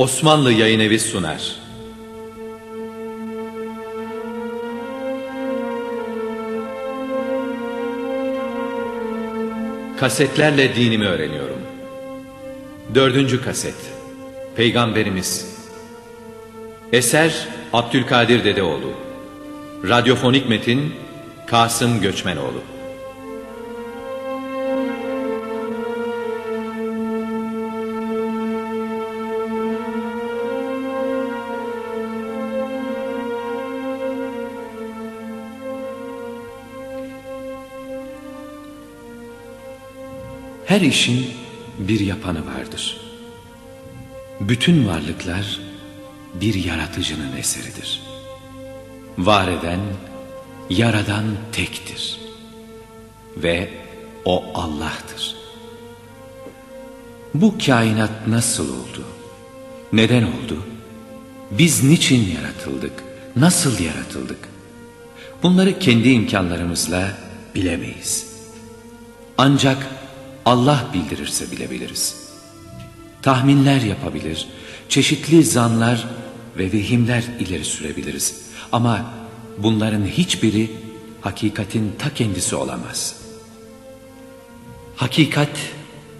Osmanlı Yayın Evi sunar. Kasetlerle dinimi öğreniyorum. Dördüncü kaset. Peygamberimiz. Eser Abdülkadir Dedeoğlu. Radyofonik metin Kasım Göçmenoğlu. Her işin bir yapanı vardır. Bütün varlıklar bir yaratıcının eseridir. Var eden, yaradan tektir. Ve o Allah'tır. Bu kainat nasıl oldu? Neden oldu? Biz niçin yaratıldık? Nasıl yaratıldık? Bunları kendi imkanlarımızla bilemeyiz. Ancak Allah bildirirse bilebiliriz. Tahminler yapabilir, çeşitli zanlar ve vehimler ileri sürebiliriz. Ama bunların hiçbiri hakikatin ta kendisi olamaz. Hakikat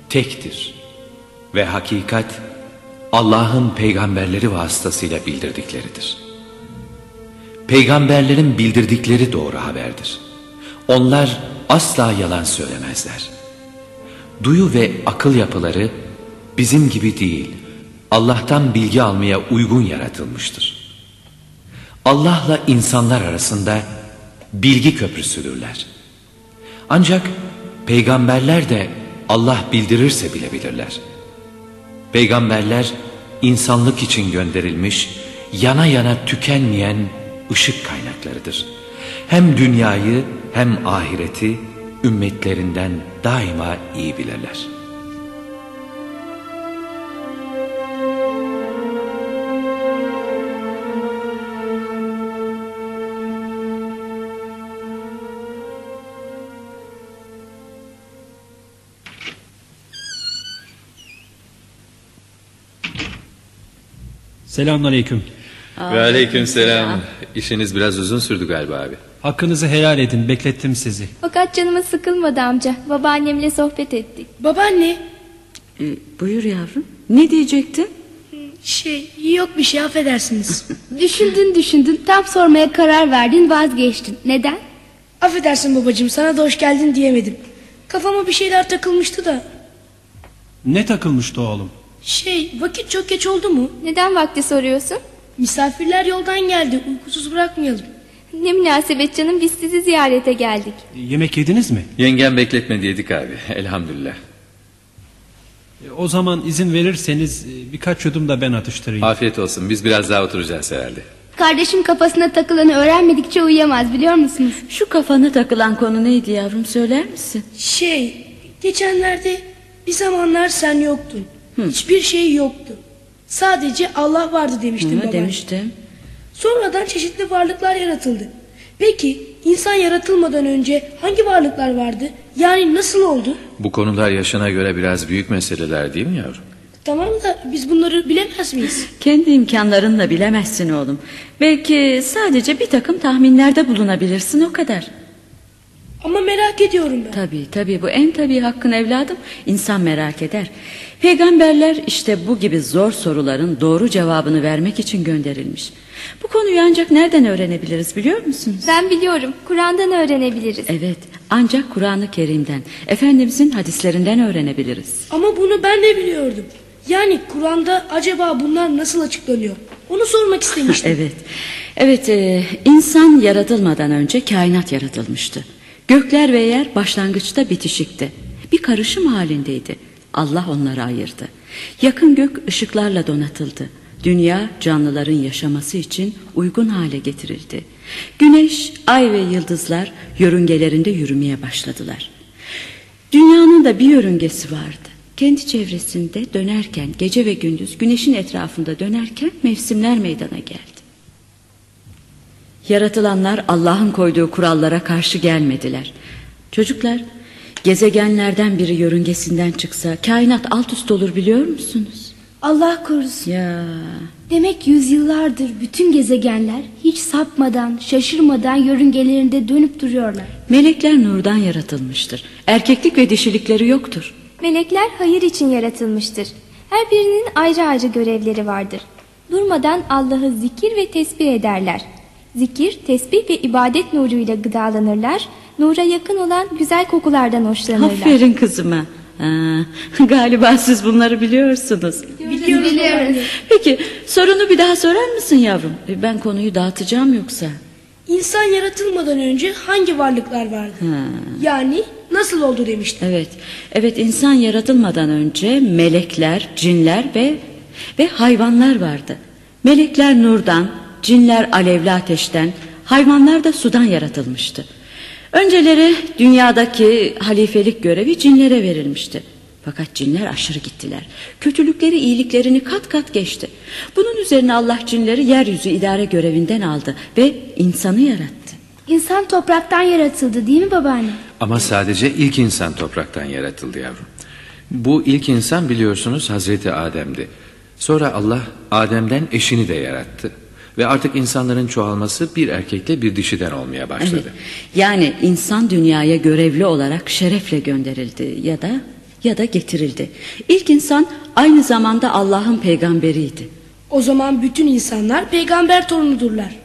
tektir ve hakikat Allah'ın peygamberleri vasıtasıyla bildirdikleridir. Peygamberlerin bildirdikleri doğru haberdir. Onlar asla yalan söylemezler. Duyu ve akıl yapıları bizim gibi değil, Allah'tan bilgi almaya uygun yaratılmıştır. Allah'la insanlar arasında bilgi köprüsüdürler. Ancak peygamberler de Allah bildirirse bilebilirler. Peygamberler insanlık için gönderilmiş, yana yana tükenmeyen ışık kaynaklarıdır. Hem dünyayı hem ahireti ümmetlerinden daima iyi bilirler. Selamünaleyküm. Ve aleyküm selam. İşiniz biraz uzun sürdü galiba abi. Hakkınızı helal edin. Beklettim sizi. Fakat canıma sıkılmadı amca. Babaannemle sohbet ettik. Babaanne Ee, buyur yavrum. Ne diyecektin? şey yok bir şey affedersiniz. Düşündün düşündün tam sormaya karar verdin vazgeçtin. Neden? Affedersin babacığım sana da hoş geldin diyemedim. Kafama bir şeyler takılmıştı da. Ne takılmıştı oğlum? Şey vakit çok geç oldu mu? Neden vakti soruyorsun? Misafirler yoldan geldi uykusuz bırakmayalım. Ne münasebet canım biz sizi ziyarete geldik. Yemek yediniz mi? Yengem bekletme dedik abi. Elhamdülillah. E, O zaman izin verirseniz e, birkaç yudum da ben atıştırayım. Afiyet olsun. Biz biraz daha oturacağız herhalde. Kardeşim kafasına takılanı öğrenmedikçe uyuyamaz biliyor musunuz? Şu kafana takılan konu neydi yavrum söyler misin? Şey geçenlerde bir zamanlar sen yoktun. Hiçbir şey yoktu. Sadece Allah vardı demiştin Hı, babaanne. demiştim. Sonradan çeşitli varlıklar yaratıldı. Peki insan yaratılmadan önce hangi varlıklar vardı? Yani nasıl oldu? Bu konular yaşına göre biraz büyük meseleler değil mi yavrum? Tamam da biz bunları bilemez miyiz? Kendi imkanlarınla bilemezsin oğlum. Belki sadece bir takım tahminlerde bulunabilirsin o kadar. Ama merak ediyorum ben. Tabii tabii bu en tabii hakkın evladım. İnsan merak eder. Peygamberler işte bu gibi zor soruların doğru cevabını vermek için gönderilmiş. Bu konuyu ancak nereden öğrenebiliriz biliyor musunuz? Ben biliyorum Kur'an'dan öğrenebiliriz. Evet ancak Kur'an-ı Kerim'den, Efendimizin hadislerinden öğrenebiliriz. Ama bunu ben de biliyordum. Yani Kur'an'da acaba bunlar nasıl açıklanıyor? Onu sormak istemiştim. Evet, evet e, insan yaratılmadan önce kainat yaratılmıştı. Gökler ve yer başlangıçta bitişikti. Bir karışım halindeydi. Allah onları ayırdı. Yakın gök ışıklarla donatıldı. Dünya canlıların yaşaması için uygun hale getirildi. Güneş, ay ve yıldızlar yörüngelerinde yürümeye başladılar. Dünyanın da bir yörüngesi vardı. Kendi çevresinde dönerken gece ve gündüz güneşin etrafında dönerken mevsimler meydana geldi. Yaratılanlar Allah'ın koyduğu kurallara karşı gelmediler. Çocuklar gezegenlerden biri yörüngesinden çıksa kainat alt üst olur biliyor musunuz? Allah korusun. Ya Demek yüzyıllardır bütün gezegenler hiç sapmadan, şaşırmadan yörüngelerinde dönüp duruyorlar. melekler nurdan yaratılmıştır. Erkeklik ve dişilikleri yoktur. Melekler hayır için yaratılmıştır. Her birinin ayrı ayrı görevleri vardır. Durmadan Allah'ı zikir ve tesbih ederler. Zikir, tesbih ve ibadet nuruyla gıdalanırlar. Nura yakın olan güzel kokulardan hoşlanırlar. Aferin kızıma. Ha, galiba siz bunları biliyorsunuz. Biliyoruz. Peki sorunu bir daha sorar mısın yavrum? E, Ben konuyu dağıtacağım yoksa. İnsan yaratılmadan önce hangi varlıklar vardı? Yani nasıl oldu demiştim. Evet, evet insan yaratılmadan önce melekler, cinler ve ve hayvanlar vardı. Melekler nurdan, cinler alevli ateşten, hayvanlar da sudan yaratılmıştı. Önceleri dünyadaki halifelik görevi cinlere verilmişti. Fakat cinler aşırı gittiler. Kötülükleri iyiliklerini kat kat geçti. Bunun üzerine Allah cinleri yeryüzü idare görevinden aldı ve insanı yarattı. İnsan topraktan yaratıldı değil mi babaanne? Ama sadece ilk insan topraktan yaratıldı yavrum. Bu ilk insan biliyorsunuz Hazreti Adem'di. Sonra Allah Adem'den eşini de yarattı. Ve artık insanların çoğalması bir erkekle bir dişiden olmaya başladı. Evet. Yani insan dünyaya görevli olarak şerefle gönderildi ya da ya da getirildi. İlk insan aynı zamanda Allah'ın peygamberiydi. O zaman bütün insanlar peygamber torunudurlar.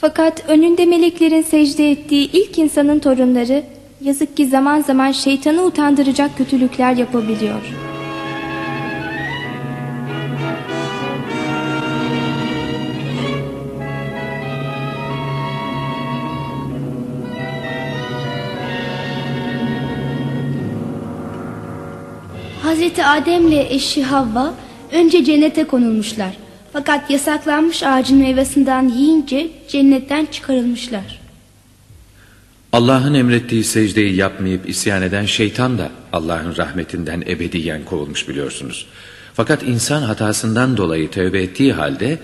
Fakat önünde meleklerin secde ettiği ilk insanın torunları yazık ki zaman zaman şeytanı utandıracak kötülükler yapabiliyor. Hazreti Adem'le eşi Havva önce cennete konulmuşlar. Fakat yasaklanmış ağacın meyvesinden yiyince cennetten çıkarılmışlar. Allah'ın emrettiği secdeyi yapmayıp isyan eden şeytan da Allah'ın rahmetinden ebediyen kovulmuş biliyorsunuz. Fakat insan hatasından dolayı tövbe ettiği halde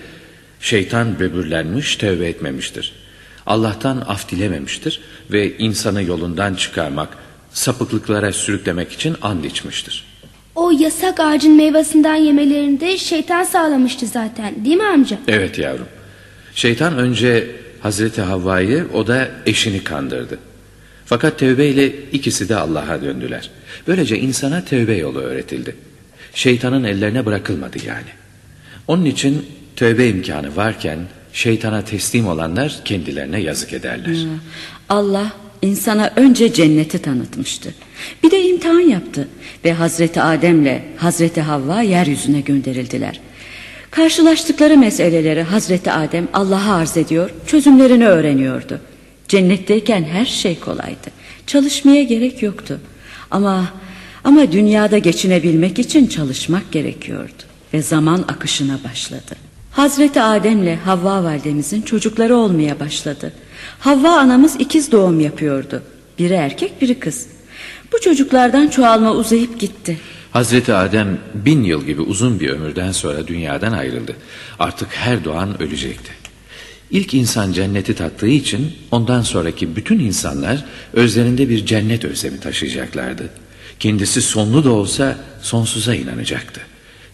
şeytan böbürlenmiş tövbe etmemiştir. Allah'tan af dilememiştir ve insanı yolundan çıkarmak, sapıklıklara sürüklemek için and içmiştir. O yasak ağacın meyvesinden yemelerini de şeytan sağlamıştı zaten değil mi amca? Evet yavrum. Şeytan önce Hazreti Havva'yı o da eşini kandırdı. Fakat tövbeyle ikisi de Allah'a döndüler. Böylece insana tövbe yolu öğretildi. Şeytanın ellerine bırakılmadı yani. Onun için tövbe imkanı varken şeytana teslim olanlar kendilerine yazık ederler. Allah insana önce cenneti tanıtmıştı. Bir de imtihan yaptı ve Hazreti Adem'le Hazreti Havva yeryüzüne gönderildiler. Karşılaştıkları meseleleri Hazreti Adem Allah'a arz ediyor, çözümlerini öğreniyordu. Cennetteyken her şey kolaydı. Çalışmaya gerek yoktu. Ama ama dünyada geçinebilmek için çalışmak gerekiyordu ve zaman akışına başladı. Hazreti Adem'le Havva validemizin çocukları olmaya başladı. Havva anamız ikiz doğum yapıyordu. Biri erkek biri kız. Bu çocuklardan çoğalma uzayıp gitti. Hazreti Adem bin yıl gibi uzun bir ömürden sonra dünyadan ayrıldı. Artık her doğan ölecekti. İlk insan cenneti tattığı için ondan sonraki bütün insanlar özlerinde bir cennet özlemi taşıyacaklardı. Kendisi sonlu da olsa sonsuza inanacaktı.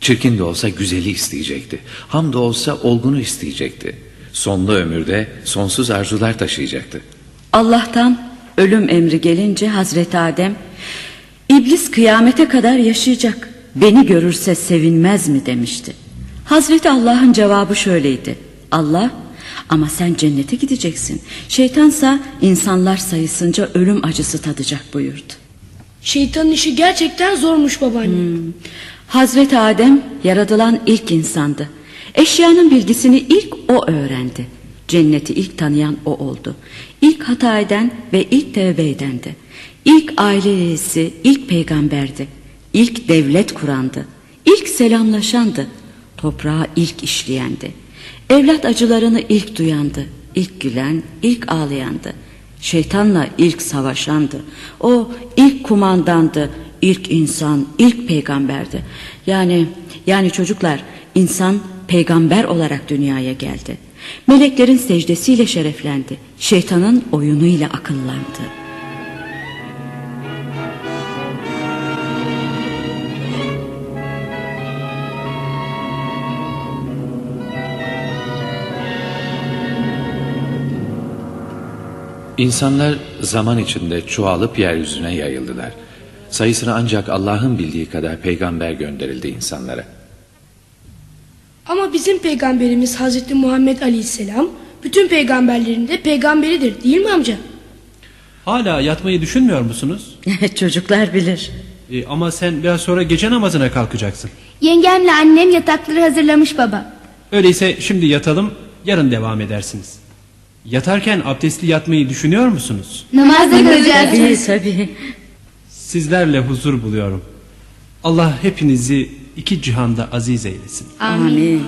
Çirkin de olsa güzeli isteyecekti. Ham da olsa olgunu isteyecekti. Sonlu ömürde sonsuz arzular taşıyacaktı. Allah'tan ölüm emri gelince Hazreti Adem İblis kıyamete kadar yaşayacak. Beni görürse sevinmez mi demişti. Hazreti Allah'ın cevabı şöyleydi. Allah ama sen cennete gideceksin. Şeytansa insanlar sayısınca ölüm acısı tadacak buyurdu. Şeytanın işi gerçekten zormuş babaanne. Hazreti Adem yaratılan ilk insandı. Eşyanın bilgisini ilk o öğrendi. Cenneti ilk tanıyan o oldu. İlk hata eden ve ilk tevbe edendi. İlk aile reisi, ilk peygamberdi. İlk devlet kurandı. İlk selamlaşandı. Toprağa ilk işleyendi. Evlat acılarını ilk duyandı. İlk gülen, ilk ağlayandı. Şeytanla ilk savaşandı. O ilk kumandandı, ilk insan, ilk peygamberdi. Yani yani çocuklar insan peygamber olarak dünyaya geldi. Meleklerin secdesiyle şereflendi. Şeytanın oyunuyla akıllandı. İnsanlar zaman içinde çoğalıp yeryüzüne yayıldılar. Sayısını ancak Allah'ın bildiği kadar peygamber gönderildi insanlara. Ama bizim peygamberimiz Hazreti Muhammed Aleyhisselam bütün peygamberlerin de peygamberidir değil mi amca? Hala yatmayı düşünmüyor musunuz? Çocuklar bilir. E, ama sen biraz sonra gece namazına kalkacaksın. Yengemle annem yatakları hazırlamış baba. Öyleyse şimdi yatalım, yarın devam edersiniz. Yatarken abdestli yatmayı düşünüyor musunuz? Namaz da kılacağız. Tabii tabii. Sizlerle huzur buluyorum. Allah hepinizi iki cihanda aziz eylesin. Amin.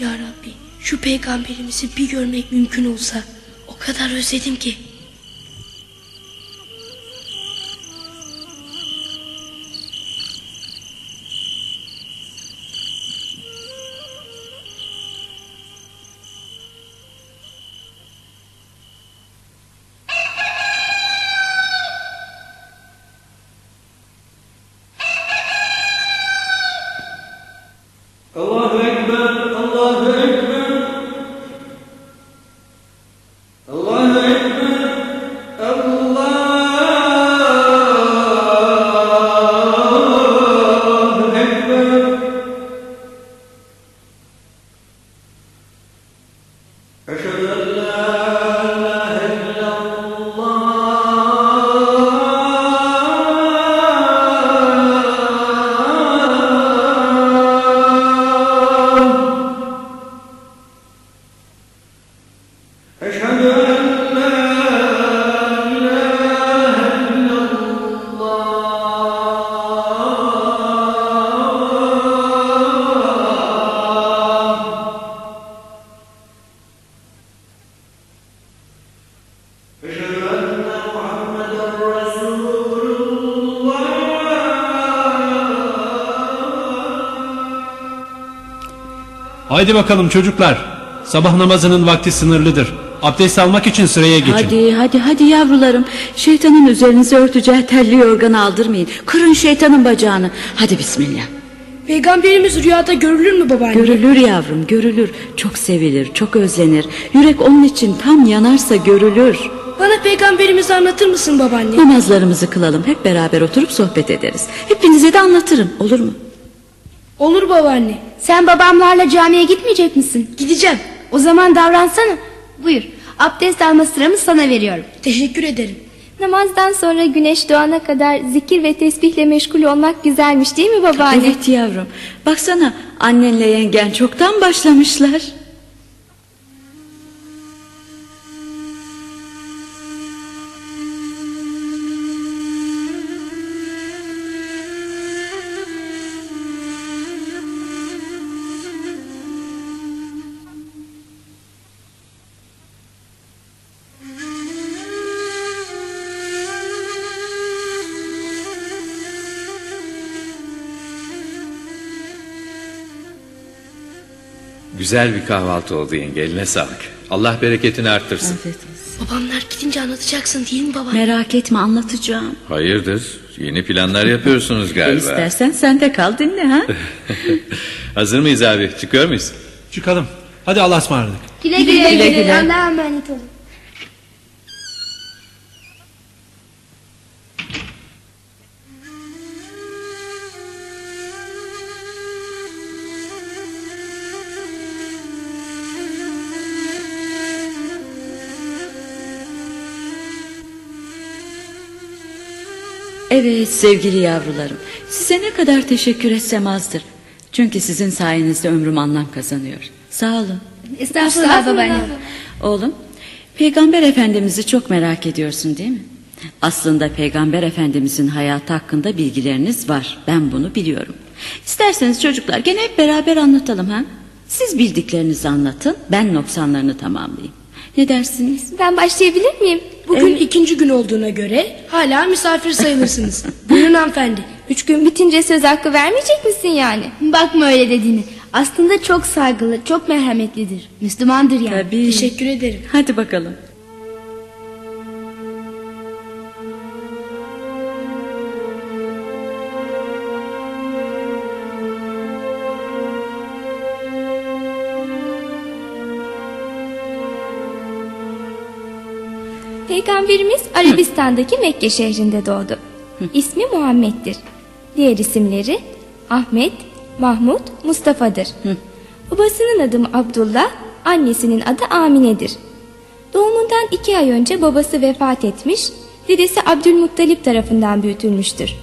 Ya Rabbi şu peygamberimizi bir görmek mümkün olsa o kadar özledim ki. Haydi bakalım çocuklar. Sabah namazının vakti sınırlıdır. Abdest almak için sıraya geçin. Hadi hadi hadi yavrularım. Şeytanın üzerinize örteceği telli yorganı aldırmayın. Kırın şeytanın bacağını. Hadi bismillah. Peygamberimiz rüyada görülür mü babaanne? Görülür yavrum görülür. Çok sevilir çok özlenir. Yürek onun için tam yanarsa görülür. Bana peygamberimizi anlatır mısın babaanne? Namazlarımızı kılalım. Hep beraber oturup sohbet ederiz. Hepinize de anlatırım. Olur mu? Olur babaanne. Sen babamlarla camiye gitmeyecek misin? Gideceğim. O zaman davransana. Buyur. Abdest alma sıramı sana veriyorum. Teşekkür ederim. Namazdan sonra güneş doğana kadar zikir ve tesbihle meşgul olmak güzelmiş değil mi babaanne? Evet yavrum. Baksana annenle yengen çoktan başlamışlar. Güzel bir kahvaltı oldu yenge eline sağlık. Allah bereketini arttırsın. Afiyet olsun. Babamlar gidince anlatacaksın değil mi babaanne? Merak etme anlatacağım. Hayırdır yeni planlar yapıyorsunuz E, galiba. istersen sen de kal dinle ha. Hazır mıyız abi çıkıyor muyuz? Çıkalım. Hadi Allah'a ısmarladık. Güle güle. Güle güle. Allah'a emanet olun. Evet sevgili yavrularım. Size ne kadar teşekkür etsem azdır. Çünkü sizin sayenizde ömrüm anlam kazanıyor. Sağ olun. Estağfurullah babaanne. Oğlum, Peygamber Efendimiz'i çok merak ediyorsun değil mi? Aslında Peygamber Efendimiz'in hayatı hakkında bilgileriniz var. Ben bunu biliyorum. İsterseniz çocuklar gene hep beraber anlatalım ha? Siz bildiklerinizi anlatın, ben noksanlarını tamamlayayım. Ne dersiniz? Ben başlayabilir miyim? Bugün ikinci gün olduğuna göre hala misafir sayılırsınız. Buyurun hanımefendi. Üç gün bitince söz hakkı vermeyecek misin yani? Bakma öyle dediğini. Aslında çok saygılı, çok merhametlidir. Müslümandır yani. Tabii. Teşekkür ederim. Hadi bakalım. Peygamberimiz Arabistan'daki Mekke şehrinde doğdu. İsmi Muhammed'dir. Diğer isimleri Ahmet, Mahmud, Mustafa'dır. Babasının adı Abdullah, annesinin adı Amine'dir. Doğumundan iki ay önce babası vefat etmiş, dedesi Abdülmuttalip tarafından büyütülmüştür.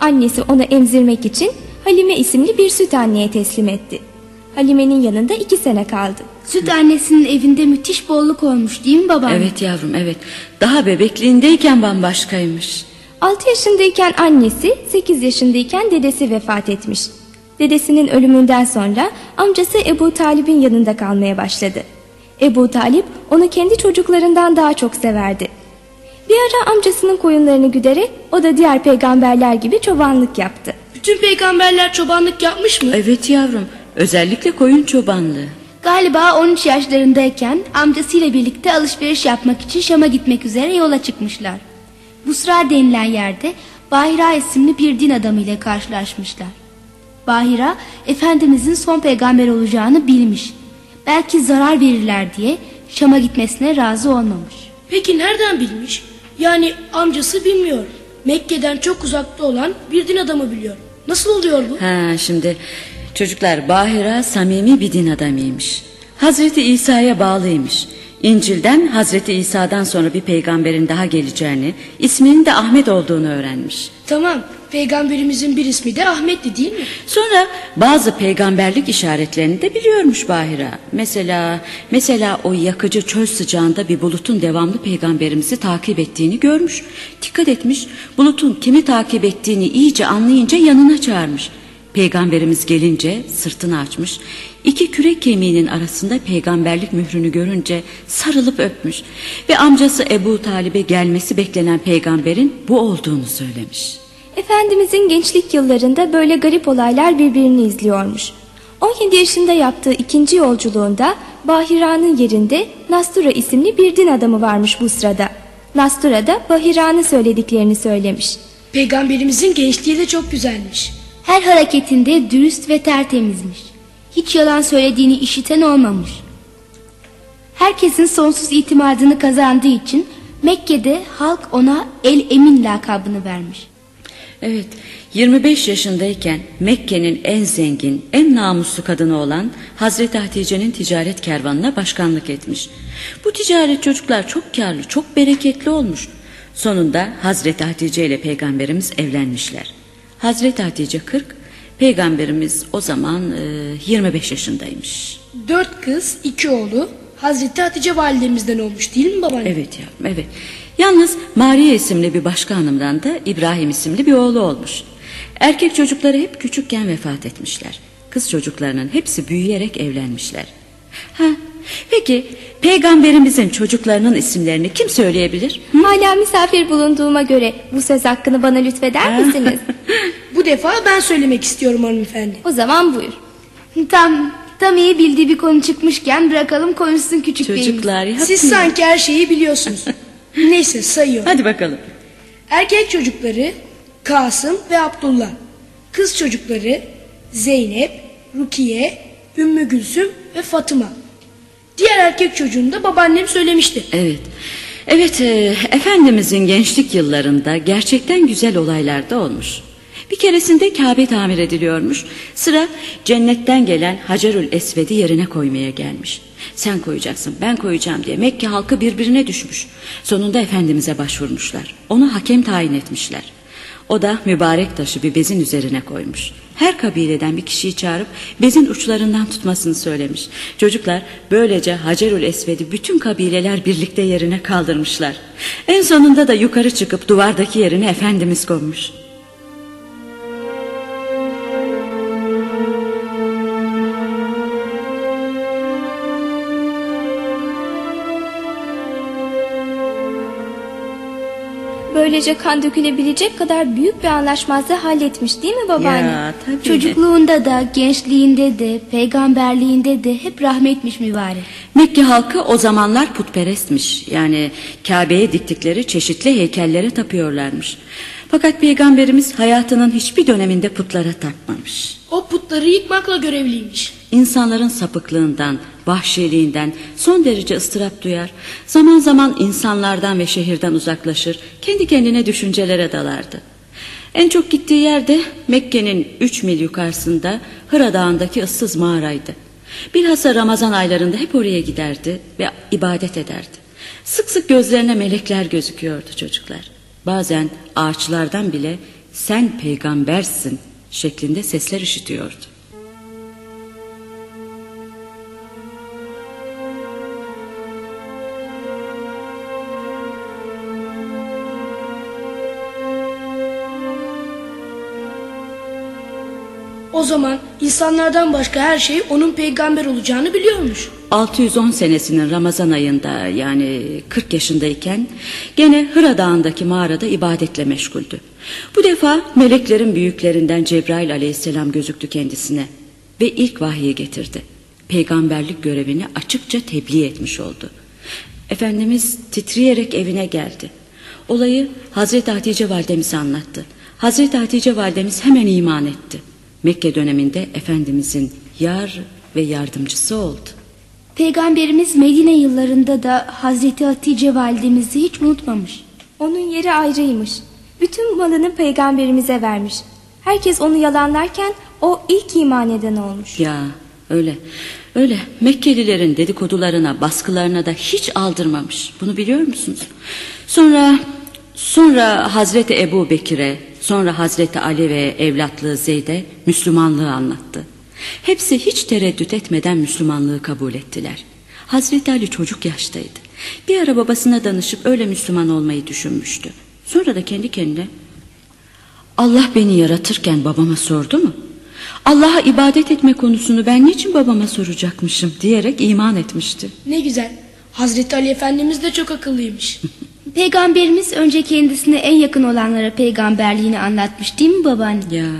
Annesi onu emzirmek için Halime isimli bir süt anneye teslim etti. Halime'nin yanında iki sene kaldı. Süt annesinin evinde müthiş bolluk olmuş değil mi babam? Evet yavrum evet. Daha bebekliğindeyken bambaşkaymış. 6 yaşındayken annesi, 8 yaşındayken dedesi vefat etmiş. Dedesinin ölümünden sonra amcası Ebu Talib'in yanında kalmaya başladı. Ebu Talip onu kendi çocuklarından daha çok severdi. Bir ara amcasının koyunlarını güderek o da diğer peygamberler gibi çobanlık yaptı. Bütün peygamberler çobanlık yapmış mı? Evet yavrum. Özellikle koyun çobanlığı. Galiba 13 yaşlarındayken amcasıyla birlikte alışveriş yapmak için Şam'a gitmek üzere yola çıkmışlar. Busra denilen yerde Bahira isimli bir din adamı ile karşılaşmışlar. Bahira, Efendimizin son peygamber olacağını bilmiş. Belki zarar verirler diye Şam'a gitmesine razı olmamış. Peki nereden bilmiş? Yani amcası bilmiyor. Mekke'den çok uzakta olan bir din adamı biliyor. Nasıl oluyor bu? Ha şimdi çocuklar Bahira samimi bir din adamıymış. Hazreti İsa'ya bağlıymış. İncil'den Hazreti İsa'dan sonra bir peygamberin daha geleceğini, isminin de Ahmet olduğunu öğrenmiş. Tamam. Peygamberimizin bir ismi de Ahmet'ti değil mi? Sonra bazı peygamberlik işaretlerini de biliyormuş Bahira. Mesela mesela o yakıcı çöl sıcağında bir bulutun devamlı peygamberimizi takip ettiğini görmüş. Dikkat etmiş. Bulutun kimi takip ettiğini iyice anlayınca yanına çağırmış. Peygamberimiz gelince sırtını açmış. İki kürek kemiğinin arasında peygamberlik mührünü görünce sarılıp öpmüş. Ve amcası Ebu Talib'e gelmesi beklenen peygamberin bu olduğunu söylemiş. Efendimizin gençlik yıllarında böyle garip olaylar birbirini izliyormuş. 17 yaşında yaptığı ikinci yolculuğunda Bahira'nın yerinde Nastura isimli bir din adamı varmış bu sırada. Nastura da Bahira'nın söylediklerini söylemiş. Peygamberimizin gençliği de çok güzelmiş. Her hareketinde dürüst ve tertemizmiş. Hiç yalan söylediğini işiten olmamış. Herkesin sonsuz itimadını kazandığı için Mekke'de halk ona El Emin lakabını vermiş. Evet 25 yaşındayken Mekke'nin en zengin en namuslu kadını olan Hazreti Hatice'nin ticaret kervanına başkanlık etmiş. Bu ticaret çocuklar çok karlı çok bereketli olmuş. Sonunda Hazreti Hatice ile peygamberimiz evlenmişler. Hazreti Hatice 40 peygamberimiz o zaman e, 25 yaşındaymış. Dört kız, iki oğlu Hazreti Hatice validemizden olmuş değil mi babaanne? Evet yavrum evet. Yalnız Maria isimli bir başka hanımdan da İbrahim isimli bir oğlu olmuş. Erkek çocukları hep küçükken vefat etmişler. Kız çocuklarının hepsi büyüyerek evlenmişler. Ha, peki peygamberimizin çocuklarının isimlerini kim söyleyebilir? Hala misafir bulunduğuma göre bu söz hakkını bana lütfeder misiniz? Bu defa ben söylemek istiyorum hanımefendi. o zaman buyur. Tam tam iyi bildiği bir konu çıkmışken bırakalım konuşsun küçük beyimiz. Çocuklar yapmayın. Siz sanki her şeyi biliyorsunuz. Neyse sayıyorum. Hadi bakalım. Erkek çocukları Kasım ve Abdullah. Kız çocukları Zeynep, Rukiye, Ümmü Gülsüm ve Fatıma. Diğer erkek çocuğunu da babaannem söylemişti. Evet. Evet e, Efendimizin gençlik yıllarında gerçekten güzel olaylar da olmuş. Bir keresinde Kabe tamir ediliyormuş. Sıra cennetten gelen Hacerül Esved'i yerine koymaya gelmiş. Sen koyacaksın ben koyacağım diye Mekke halkı birbirine düşmüş. Sonunda Efendimiz'e başvurmuşlar. Onu hakem tayin etmişler. O da mübarek taşı bir bezin üzerine koymuş. Her kabileden bir kişiyi çağırıp bezin uçlarından tutmasını söylemiş. Çocuklar böylece Hacerül Esved'i bütün kabileler birlikte yerine kaldırmışlar. En sonunda da yukarı çıkıp duvardaki yerine Efendimiz konmuş. Böylece kan dökülebilecek kadar büyük bir anlaşmazlığı halletmiş değil mi babaanne? Ya tabii. Çocukluğunda da, gençliğinde de, peygamberliğinde de hep rahmetmiş mübarek. Mekke halkı o zamanlar putperestmiş. Yani Kabe'ye diktikleri çeşitli heykellere tapıyorlarmış. Fakat peygamberimiz hayatının hiçbir döneminde putlara tapmamış. O putları yıkmakla görevliymiş. İnsanların sapıklığından, vahşiliğinden son derece ıstırap duyar. Zaman zaman insanlardan ve şehirden uzaklaşır. Kendi kendine düşüncelere dalardı. En çok gittiği yerde Mekke'nin 3 mil yukarısında Hıra Dağı'ndaki ıssız mağaraydı. Bilhassa Ramazan aylarında hep oraya giderdi ve ibadet ederdi. Sık sık gözlerine melekler gözüküyordu çocuklar. Bazen ağaçlardan bile sen peygambersin şeklinde sesler işitiyordu. O zaman insanlardan başka her şey onun peygamber olacağını biliyormuş. 610 senesinin Ramazan ayında yani 40 yaşındayken gene Hıra Dağı'ndaki mağarada ibadetle meşguldü. Bu defa meleklerin büyüklerinden Cebrail aleyhisselam gözüktü kendisine ve ilk vahyi getirdi. Peygamberlik görevini açıkça tebliğ etmiş oldu. Efendimiz titreyerek evine geldi. Olayı Hazreti Hatice validemize anlattı. Hazreti Hatice validemiz hemen iman etti. Mekke döneminde Efendimizin yar ve yardımcısı oldu. Peygamberimiz Medine yıllarında da Hazreti Hatice validemizi hiç unutmamış. Onun yeri ayrıymış. Bütün malını peygamberimize vermiş. Herkes onu yalanlarken o ilk iman eden olmuş. Ya öyle öyle Mekkelilerin dedikodularına baskılarına da hiç aldırmamış bunu biliyor musunuz? Sonra sonra Hazreti Ebu Bekir'e sonra Hazreti Ali ve evlatlığı Zeyd'e Müslümanlığı anlattı. Hepsi hiç tereddüt etmeden Müslümanlığı kabul ettiler. Hazreti Ali çocuk yaştaydı. Bir ara babasına danışıp öyle Müslüman olmayı düşünmüştü. Sonra da kendi kendine Allah beni yaratırken babama sordu mu? Allah'a ibadet etme konusunu ben niçin babama soracakmışım diyerek iman etmişti. Ne güzel. Hazreti Ali Efendimiz de çok akıllıymış. Peygamberimiz önce kendisine en yakın olanlara peygamberliğini anlatmış değil mi babaanne? Ya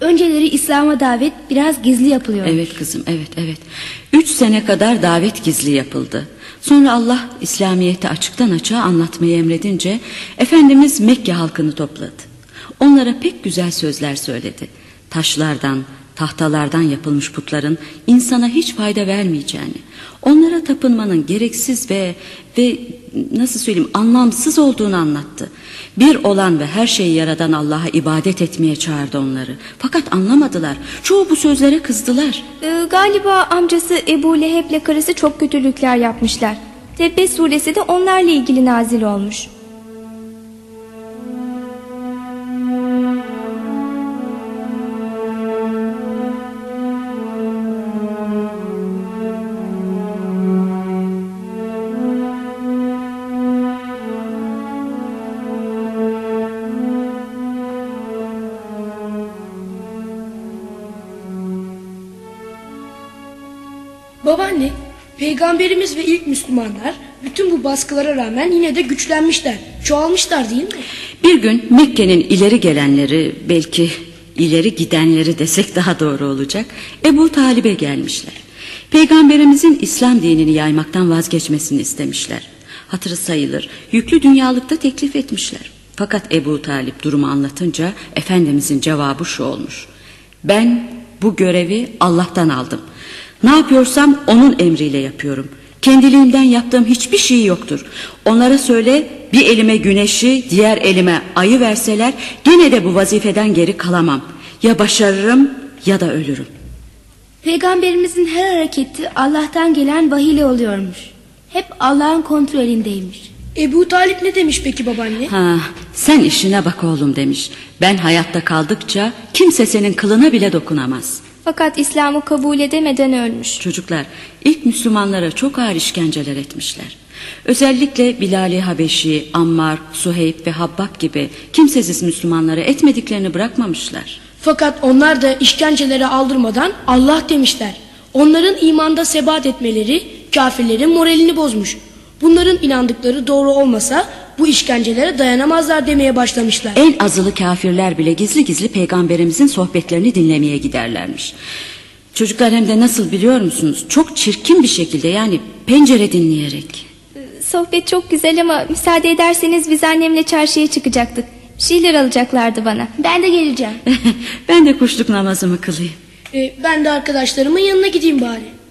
Önceleri İslam'a davet biraz gizli yapılıyor. evet kızım evet evet. Üç sene kadar davet gizli yapıldı. Sonra Allah İslamiyet'i açıktan açığa anlatmayı emredince Efendimiz Mekke halkını topladı. Onlara pek güzel sözler söyledi. Taşlardan, tahtalardan yapılmış putların insana hiç fayda vermeyeceğini, onlara tapınmanın gereksiz ve ve nasıl söyleyeyim anlamsız olduğunu anlattı. Bir olan ve her şeyi yaradan Allah'a ibadet etmeye çağırdı onları. Fakat anlamadılar. Çoğu bu sözlere kızdılar. Ee, galiba amcası Ebu Leheb'le karısı çok kötülükler yapmışlar. Tebbe suresi de onlarla ilgili nazil olmuş. Peygamberimiz ve ilk Müslümanlar bütün bu baskılara rağmen yine de güçlenmişler, çoğalmışlar değil mi? Bir gün Mekke'nin ileri gelenleri belki ileri gidenleri desek daha doğru olacak Ebu Talib'e gelmişler. Peygamberimizin İslam dinini yaymaktan vazgeçmesini istemişler. Hatırı sayılır yüklü dünyalıkta teklif etmişler. Fakat Ebu Talip durumu anlatınca Efendimizin cevabı şu olmuş. Ben bu görevi Allah'tan aldım. Ne yapıyorsam onun emriyle yapıyorum. Kendiliğimden yaptığım hiçbir şey yoktur. Onlara söyle bir elime güneşi diğer elime ayı verseler gene de bu vazifeden geri kalamam. Ya başarırım ya da ölürüm. Peygamberimizin her hareketi Allah'tan gelen vahiyle oluyormuş. Hep Allah'ın kontrolündeymiş. Ebu Talip ne demiş peki babaanne? Ha, sen işine bak oğlum demiş. Ben hayatta kaldıkça kimse senin kılına bile dokunamaz. Fakat İslam'ı kabul edemeden ölmüş. Çocuklar ilk Müslümanlara çok ağır işkenceler etmişler. Özellikle Bilal-i Habeşi, Ammar, Suheyb ve Habbab gibi kimsesiz Müslümanlara etmediklerini bırakmamışlar. Fakat onlar da işkencelere aldırmadan Allah demişler. Onların imanda sebat etmeleri kafirlerin moralini bozmuş. Bunların inandıkları doğru olmasa bu işkencelere dayanamazlar demeye başlamışlar. En azılı kafirler bile gizli gizli peygamberimizin sohbetlerini dinlemeye giderlermiş. Çocuklar hem de nasıl biliyor musunuz? Çok çirkin bir şekilde yani pencere dinleyerek. Sohbet çok güzel ama müsaade ederseniz biz annemle çarşıya çıkacaktık. Bir şeyler alacaklardı bana. Ben de geleceğim. ben de kuşluk namazımı kılayım. Ee, ben de arkadaşlarımın yanına gideyim bari.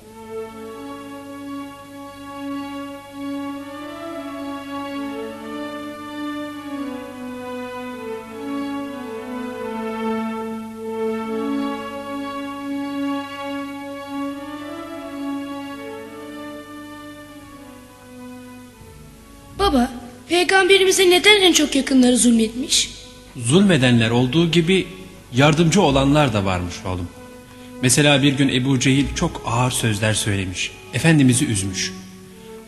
Peygamberimize neden en çok yakınları zulmetmiş? Zulmedenler olduğu gibi yardımcı olanlar da varmış oğlum. Mesela bir gün Ebu Cehil çok ağır sözler söylemiş. Efendimiz'i üzmüş.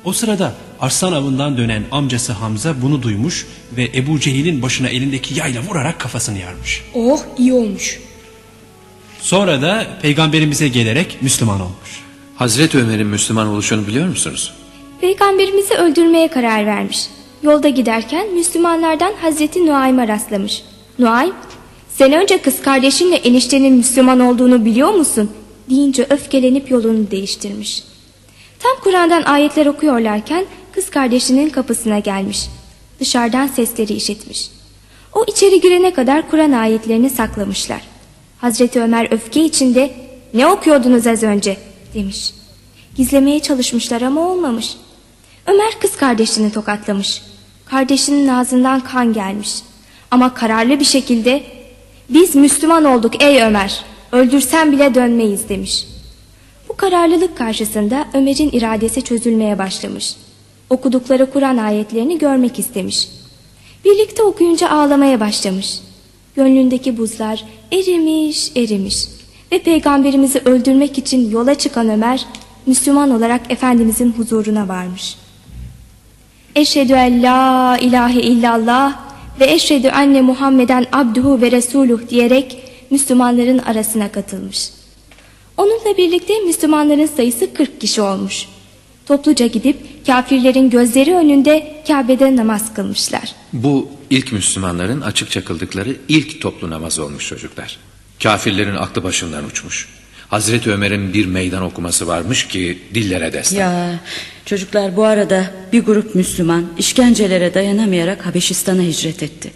O sırada arslan avından dönen amcası Hamza bunu duymuş ve Ebu Cehil'in başına elindeki yayla vurarak kafasını yarmış. Oh, iyi olmuş. Sonra da peygamberimize gelerek Müslüman olmuş. Hazreti Ömer'in Müslüman oluşunu biliyor musunuz? Peygamberimizi öldürmeye karar vermiş. Yolda giderken Müslümanlardan Hazreti Nuaym'a rastlamış. Nuaym, sen önce kız kardeşinle eniştenin Müslüman olduğunu biliyor musun? deyince öfkelenip yolunu değiştirmiş. Tam Kur'an'dan ayetler okuyorlarken kız kardeşinin kapısına gelmiş. Dışarıdan sesleri işitmiş. O içeri girene kadar Kur'an ayetlerini saklamışlar. Hazreti Ömer öfke içinde ne okuyordunuz az önce demiş. Gizlemeye çalışmışlar ama olmamış. Ömer kız kardeşini tokatlamış. Kardeşinin ağzından kan gelmiş. Ama kararlı bir şekilde biz Müslüman olduk ey Ömer. Öldürsen bile dönmeyiz demiş. Bu kararlılık karşısında Ömer'in iradesi çözülmeye başlamış. Okudukları Kur'an ayetlerini görmek istemiş. Birlikte okuyunca ağlamaya başlamış. Gönlündeki buzlar erimiş erimiş. Ve peygamberimizi öldürmek için yola çıkan Ömer Müslüman olarak Efendimizin huzuruna varmış. Eşhedü en la ilahe illallah ve eşhedü enne Muhammeden abduhu ve resuluh diyerek Müslümanların arasına katılmış. Onunla birlikte Müslümanların sayısı 40 kişi olmuş. Topluca gidip kafirlerin gözleri önünde Kabe'de namaz kılmışlar. Bu ilk Müslümanların açıkça kıldıkları ilk toplu namaz olmuş çocuklar. Kafirlerin aklı başından uçmuş. Hazreti Ömer'in bir meydan okuması varmış ki dillere destan. Ya çocuklar bu arada bir grup Müslüman işkencelere dayanamayarak Habeşistan'a hicret etti.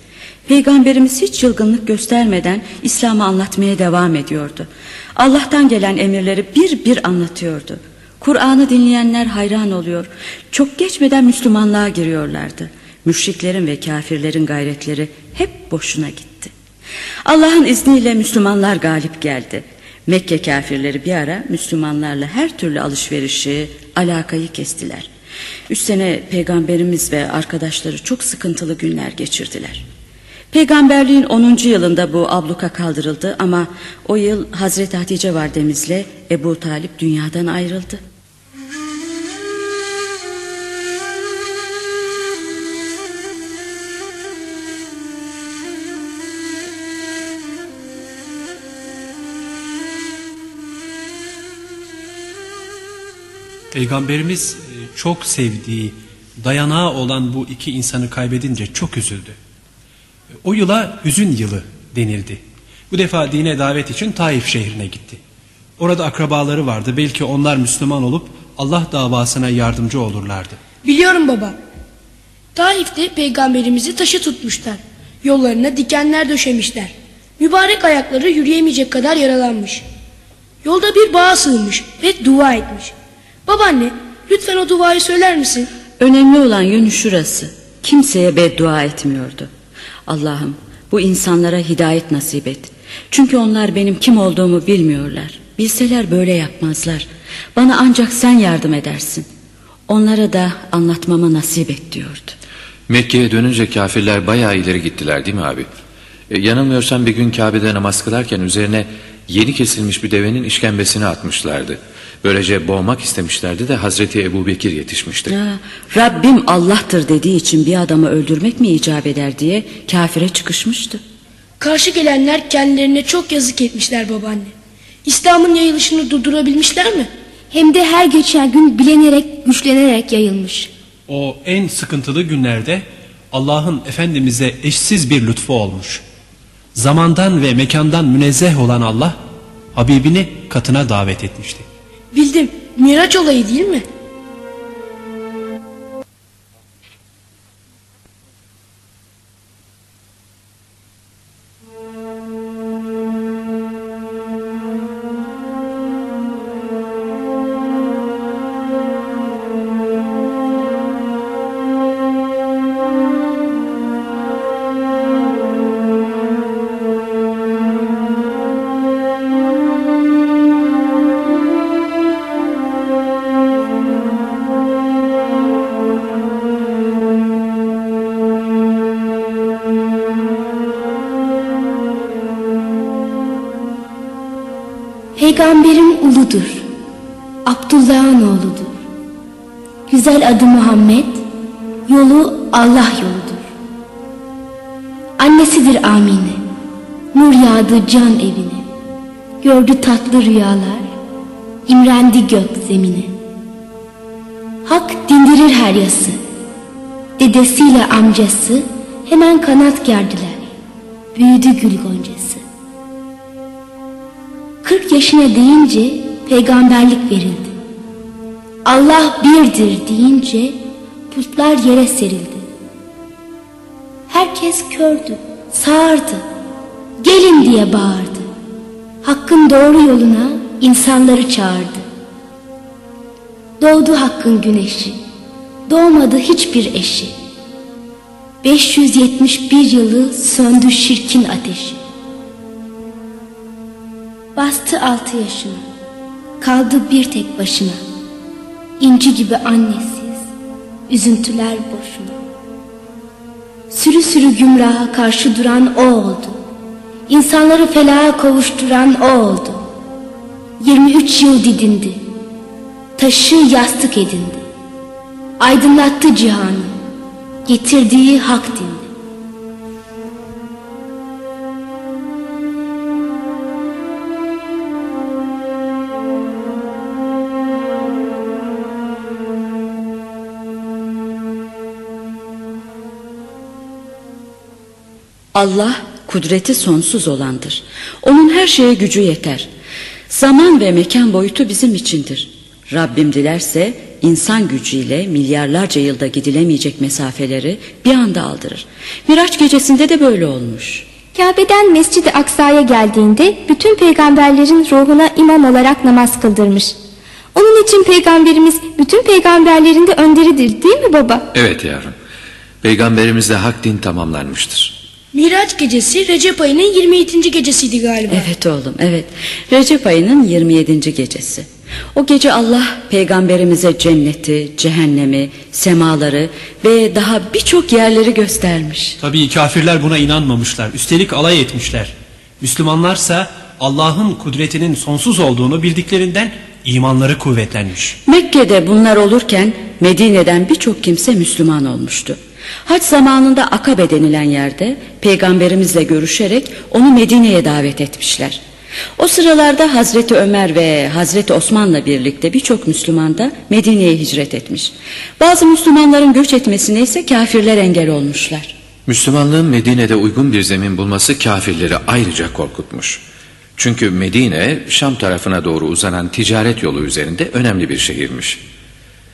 Peygamberimiz hiç çılgınlık göstermeden İslam'ı anlatmaya devam ediyordu. Allah'tan gelen emirleri bir bir anlatıyordu. Kur'an'ı dinleyenler hayran oluyor. Çok geçmeden Müslümanlığa giriyorlardı. Müşriklerin ve kafirlerin gayretleri hep boşuna gitti. Allah'ın izniyle Müslümanlar galip geldi. Mekke kafirleri bir ara Müslümanlarla her türlü alışverişi, alakayı kestiler. Üstüne peygamberimiz ve arkadaşları çok sıkıntılı günler geçirdiler. Peygamberliğin 10. yılında bu abluka kaldırıldı ama o yıl Hazreti Hatice validemizle Ebu Talip dünyadan ayrıldı. Peygamberimiz e, çok sevdiği, dayanağı olan bu iki insanı kaybedince çok üzüldü. O yıla hüzün yılı denildi. Bu defa dine davet için Taif şehrine gitti. Orada akrabaları vardı. Belki onlar Müslüman olup Allah davasına yardımcı olurlardı. Biliyorum baba. Taif'te peygamberimizi taşı tutmuşlar. Yollarına dikenler döşemişler. Mübarek ayakları yürüyemeyecek kadar yaralanmış. Yolda bir bağa sığınmış ve dua etmiş. Babaanne lütfen o duayı söyler misin? Önemli olan yönü şurası. Kimseye beddua etmiyordu. Allah'ım bu insanlara hidayet nasip et. Çünkü onlar benim kim olduğumu bilmiyorlar. Bilseler böyle yapmazlar. Bana ancak sen yardım edersin. Onlara da anlatmamı nasip et diyordu. Mekke'ye dönünce kafirler bayağı ileri gittiler değil mi abi? E, yanılmıyorsam bir gün Kabe'de namaz kılarken üzerine yeni kesilmiş bir devenin işkembesini atmışlardı. Böylece boğmak istemişlerdi de Hazreti Ebu Bekir yetişmişti. Ya, Rabbim Allah'tır dediği için bir adamı öldürmek mi icap eder diye kafire çıkışmıştı. Karşı gelenler kendilerine çok yazık etmişler babaanne. İslam'ın yayılışını durdurabilmişler mi? Hem de her geçen gün bilenerek, güçlenerek yayılmış. O en sıkıntılı günlerde Allah'ın Efendimiz'e eşsiz bir lütfu olmuş. Zamandan ve mekandan münezzeh olan Allah Habibini katına davet etmişti. Bildim. Miraç olayı değil mi? Peygamberim uludur. Abdullah'ın oğludur. Güzel adı Muhammed, yolu Allah yoludur. Annesidir Amine, nur yağdı can evine. Gördü tatlı rüyalar, imrendi gök zemine. Hak dindirir her yası. Dedesiyle amcası hemen kanat gerdiler. Büyüdü gül goncası. 40 yaşına deyince peygamberlik verildi. Allah birdir deyince putlar yere serildi. Herkes kördü, sağırdı. Gelin diye bağırdı. Hakkın doğru yoluna insanları çağırdı. Doğdu hakkın güneşi. Doğmadı hiçbir eşi. 571 yılı söndü şirkin ateşi. Bastı altı yaşına. Kaldı bir tek başına. İnci gibi annesiz. Üzüntüler boşuna. Sürü sürü gümraha karşı duran o oldu. İnsanları felaha kavuşturan o oldu. 23 yıl didindi. Taşı yastık edindi. Aydınlattı cihanı. Getirdiği hak dindi. Allah kudreti sonsuz olandır. Onun her şeye gücü yeter. Zaman ve mekan boyutu bizim içindir. Rabbim dilerse insan gücüyle milyarlarca yılda gidilemeyecek mesafeleri bir anda aldırır. Miraç gecesinde de böyle olmuş. Kabe'den Mescid-i Aksa'ya geldiğinde bütün peygamberlerin ruhuna imam olarak namaz kıldırmış. Onun için peygamberimiz bütün peygamberlerin de önderidir değil mi baba? Evet yavrum. Peygamberimizde hak din tamamlanmıştır. Miraç gecesi Recep ayının 27. gecesiydi galiba. Evet oğlum evet. Recep ayının 27. gecesi. O gece Allah peygamberimize cenneti, cehennemi, semaları ve daha birçok yerleri göstermiş. Tabii kafirler buna inanmamışlar. Üstelik alay etmişler. Müslümanlarsa Allah'ın kudretinin sonsuz olduğunu bildiklerinden imanları kuvvetlenmiş. Mekke'de bunlar olurken Medine'den birçok kimse Müslüman olmuştu. Haç zamanında Akabe denilen yerde peygamberimizle görüşerek onu Medine'ye davet etmişler. O sıralarda Hazreti Ömer ve Hazreti Osman'la birlikte birçok Müslüman da Medine'ye hicret etmiş. Bazı Müslümanların göç etmesine ise kafirler engel olmuşlar. Müslümanlığın Medine'de uygun bir zemin bulması kafirleri ayrıca korkutmuş. Çünkü Medine Şam tarafına doğru uzanan ticaret yolu üzerinde önemli bir şehirmiş.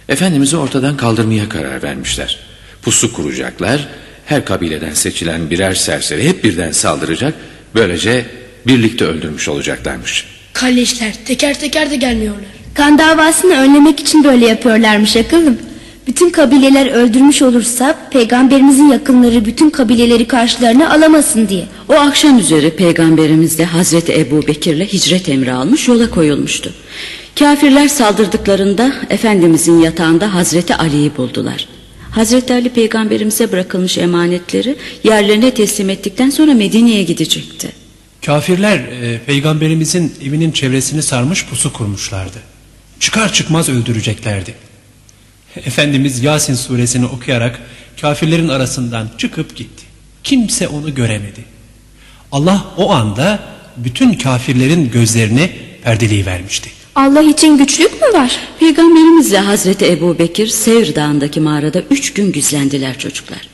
Efendimiz'i ortadan kaldırmaya karar vermişler. Pusu kuracaklar, her kabileden seçilen birer serseri hep birden saldıracak, böylece birlikte öldürmüş olacaklarmış. Kalleşler teker teker de gelmiyorlar. Kan davasını önlemek için böyle yapıyorlarmış akıllım. Bütün kabileler öldürmüş olursa peygamberimizin yakınları bütün kabileleri karşılarına alamasın diye. O akşam üzeri peygamberimiz de Hazreti Ebu Bekir'le hicret emri almış yola koyulmuştu. Kafirler saldırdıklarında Efendimizin yatağında Hazreti Ali'yi buldular. Hazreti Ali peygamberimize bırakılmış emanetleri yerlerine teslim ettikten sonra Medine'ye gidecekti. Kafirler e, peygamberimizin evinin çevresini sarmış pusu kurmuşlardı. Çıkar çıkmaz öldüreceklerdi. Efendimiz Yasin suresini okuyarak kafirlerin arasından çıkıp gitti. Kimse onu göremedi. Allah o anda bütün kafirlerin gözlerini perdeliği vermişti. Allah için güçlük mü var? Peygamberimizle Hazreti Ebu Bekir Sevr Dağı'ndaki mağarada üç gün gizlendiler çocuklar.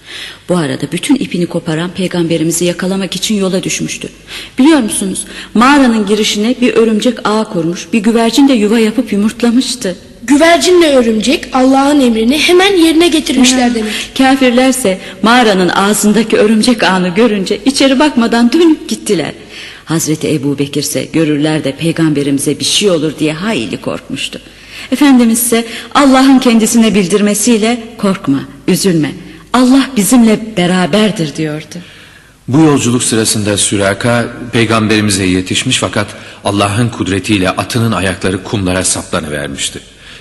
Bu arada bütün ipini koparan peygamberimizi yakalamak için yola düşmüştü. Biliyor musunuz mağaranın girişine bir örümcek ağ kurmuş bir güvercin de yuva yapıp yumurtlamıştı. Güvercinle örümcek Allah'ın emrini hemen yerine getirmişler demek. Kafirlerse mağaranın ağzındaki örümcek ağını görünce içeri bakmadan dönüp gittiler. Hazreti Ebu Bekir ise görürler de peygamberimize bir şey olur diye hayli korkmuştu. Efendimiz ise Allah'ın kendisine bildirmesiyle korkma, üzülme. Allah bizimle beraberdir diyordu. Bu yolculuk sırasında Süraka peygamberimize yetişmiş fakat Allah'ın kudretiyle atının ayakları kumlara saplanıvermişti.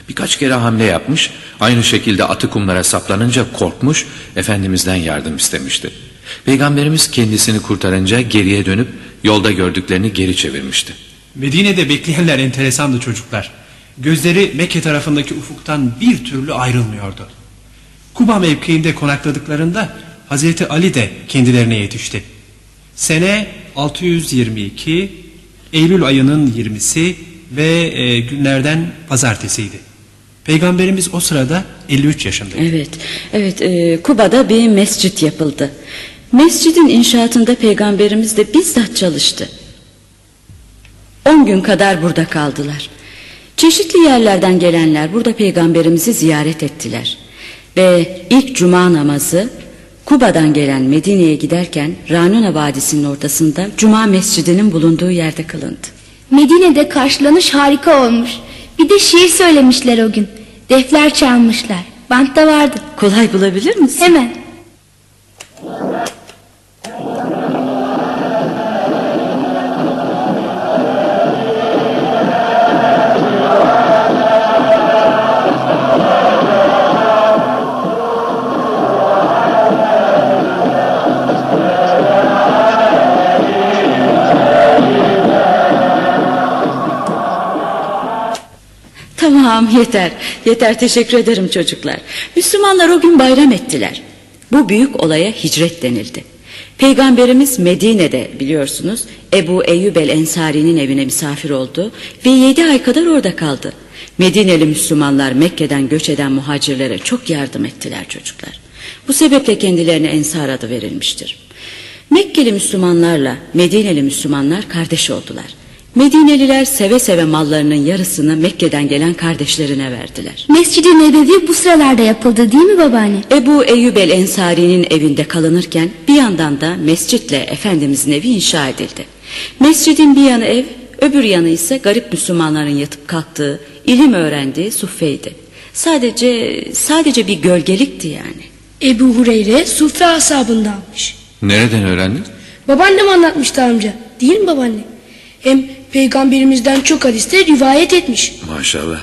Birkaç kere hamle yapmış, aynı şekilde atı kumlara saplanınca korkmuş, Efendimiz'den yardım istemişti. Peygamberimiz kendisini kurtarınca geriye dönüp yolda gördüklerini geri çevirmişti. Medine'de bekleyenler enteresandı çocuklar. Gözleri Mekke tarafındaki ufuktan bir türlü ayrılmıyordu. Kuba mevkiinde konakladıklarında Hazreti Ali de kendilerine yetişti. Sene 622 Eylül ayının 20'si ve e, günlerden pazartesiydi. Peygamberimiz o sırada 53 yaşındaydı. Evet, evet e, Kuba'da bir mescit yapıldı. Mescidin inşaatında peygamberimiz de bizzat çalıştı. 10 gün kadar burada kaldılar. Çeşitli yerlerden gelenler burada peygamberimizi ziyaret ettiler. Ve ilk cuma namazı Kuba'dan gelen Medine'ye giderken Ranuna Vadisi'nin ortasında Cuma Mescidi'nin bulunduğu yerde kılındı. Medine'de karşılanış harika olmuş. Bir de şiir söylemişler o gün. Defler çalmışlar. Bantta vardı. Kolay bulabilir misin? Hemen. Tamam yeter. Yeter teşekkür ederim çocuklar. Müslümanlar o gün bayram ettiler. Bu büyük olaya hicret denildi. Peygamberimiz Medine'de biliyorsunuz Ebu Eyyub el Ensari'nin evine misafir oldu ve yedi ay kadar orada kaldı. Medineli Müslümanlar Mekke'den göç eden muhacirlere çok yardım ettiler çocuklar. Bu sebeple kendilerine Ensar adı verilmiştir. Mekkeli Müslümanlarla Medineli Müslümanlar kardeş oldular. Medineliler seve seve mallarının yarısını Mekke'den gelen kardeşlerine verdiler. Mescid-i Nebevi bu sıralarda yapıldı değil mi babaanne? Ebu Eyyub el Ensari'nin evinde kalınırken bir yandan da mescitle Efendimizin evi inşa edildi. Mescidin bir yanı ev, öbür yanı ise garip Müslümanların yatıp kalktığı, ilim öğrendiği suffeydi. Sadece sadece bir gölgelikti yani. Ebu Hureyre sufre asabındanmış. Nereden öğrendin? Babaannem anlatmıştı amca. Değil mi babaanne? Hem peygamberimizden çok hadiste rivayet etmiş. Maşallah.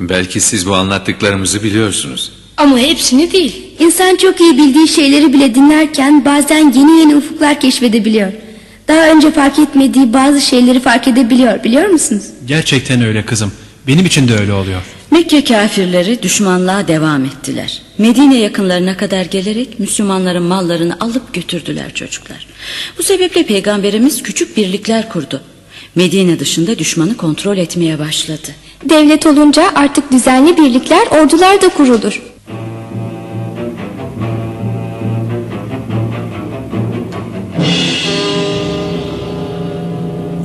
Belki siz bu anlattıklarımızı biliyorsunuz. Ama hepsini değil. İnsan çok iyi bildiği şeyleri bile dinlerken bazen yeni yeni ufuklar keşfedebiliyor. Daha önce fark etmediği bazı şeyleri fark edebiliyor biliyor musunuz? Gerçekten öyle kızım. Benim için de öyle oluyor. Mekke kafirleri düşmanlığa devam ettiler. Medine yakınlarına kadar gelerek Müslümanların mallarını alıp götürdüler çocuklar. Bu sebeple peygamberimiz küçük birlikler kurdu. Medine dışında düşmanı kontrol etmeye başladı. Devlet olunca artık düzenli birlikler, ordular da kurulur.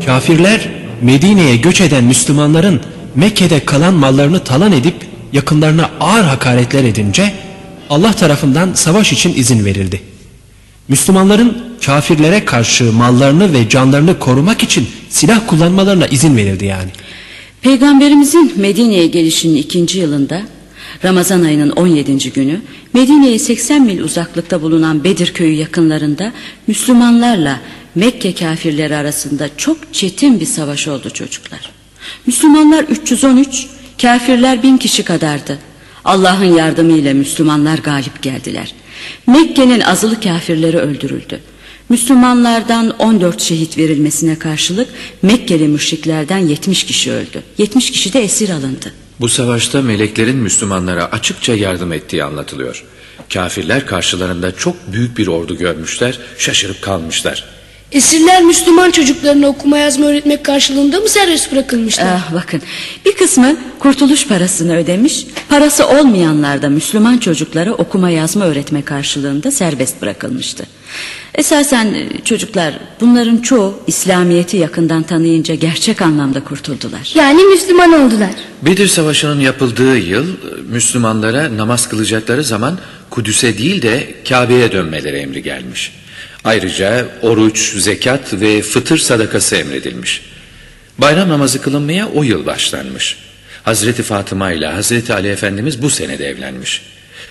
Kafirler Medine'ye göç eden Müslümanların Mekke'de kalan mallarını talan edip yakınlarına ağır hakaretler edince Allah tarafından savaş için izin verildi. Müslümanların kafirlere karşı mallarını ve canlarını korumak için silah kullanmalarına izin verildi yani. Peygamberimizin Medine'ye gelişinin ikinci yılında Ramazan ayının 17. günü Medine'ye 80 mil uzaklıkta bulunan Bedir köyü yakınlarında Müslümanlarla Mekke kafirleri arasında çok çetin bir savaş oldu çocuklar. Müslümanlar 313, kafirler bin kişi kadardı. Allah'ın yardımıyla Müslümanlar galip geldiler. Mekke'nin azılı kafirleri öldürüldü. Müslümanlardan 14 şehit verilmesine karşılık Mekkeli müşriklerden 70 kişi öldü. 70 kişi de esir alındı. Bu savaşta meleklerin Müslümanlara açıkça yardım ettiği anlatılıyor. Kafirler karşılarında çok büyük bir ordu görmüşler, şaşırıp kalmışlar. Esirler Müslüman çocuklarına okuma yazma öğretmek karşılığında mı serbest bırakılmışlar? Ah bakın bir kısmı kurtuluş parasını ödemiş parası olmayanlar da Müslüman çocuklara okuma yazma öğretme karşılığında serbest bırakılmıştı. Esasen e, çocuklar bunların çoğu İslamiyet'i yakından tanıyınca gerçek anlamda kurtuldular. Yani Müslüman oldular. Bedir Savaşı'nın yapıldığı yıl Müslümanlara namaz kılacakları zaman Kudüs'e değil de Kabe'ye dönmeleri emri gelmiş. Ayrıca oruç, zekat ve fıtır sadakası emredilmiş. Bayram namazı kılınmaya o yıl başlanmış. Hazreti Fatıma ile Hazreti Ali Efendimiz bu senede evlenmiş.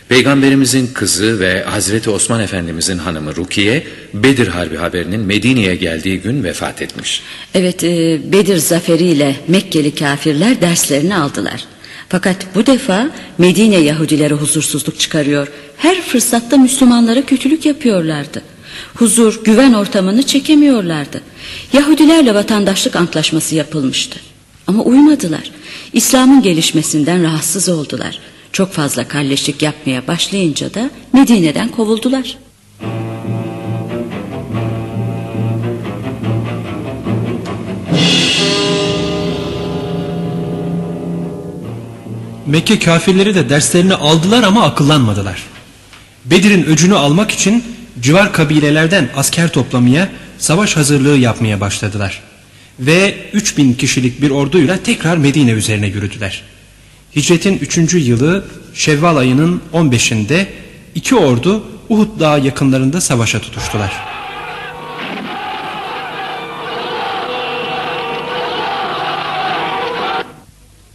Peygamberimizin kızı ve Hazreti Osman Efendimizin hanımı Rukiye, Bedir Harbi haberinin Medine'ye geldiği gün vefat etmiş. Evet e, Bedir zaferiyle Mekkeli kafirler derslerini aldılar. Fakat bu defa Medine Yahudileri huzursuzluk çıkarıyor. Her fırsatta Müslümanlara kötülük yapıyorlardı. Huzur, güven ortamını çekemiyorlardı. Yahudilerle vatandaşlık antlaşması yapılmıştı. Ama uymadılar. İslam'ın gelişmesinden rahatsız oldular. Çok fazla kalleşlik yapmaya başlayınca da Medine'den kovuldular. Mekke kafirleri de derslerini aldılar ama akıllanmadılar. Bedir'in öcünü almak için civar kabilelerden asker toplamaya, savaş hazırlığı yapmaya başladılar. Ve 3000 kişilik bir orduyla tekrar Medine üzerine yürüdüler. Hicretin 3. yılı Şevval ayının 15'inde iki ordu Uhud Dağı yakınlarında savaşa tutuştular.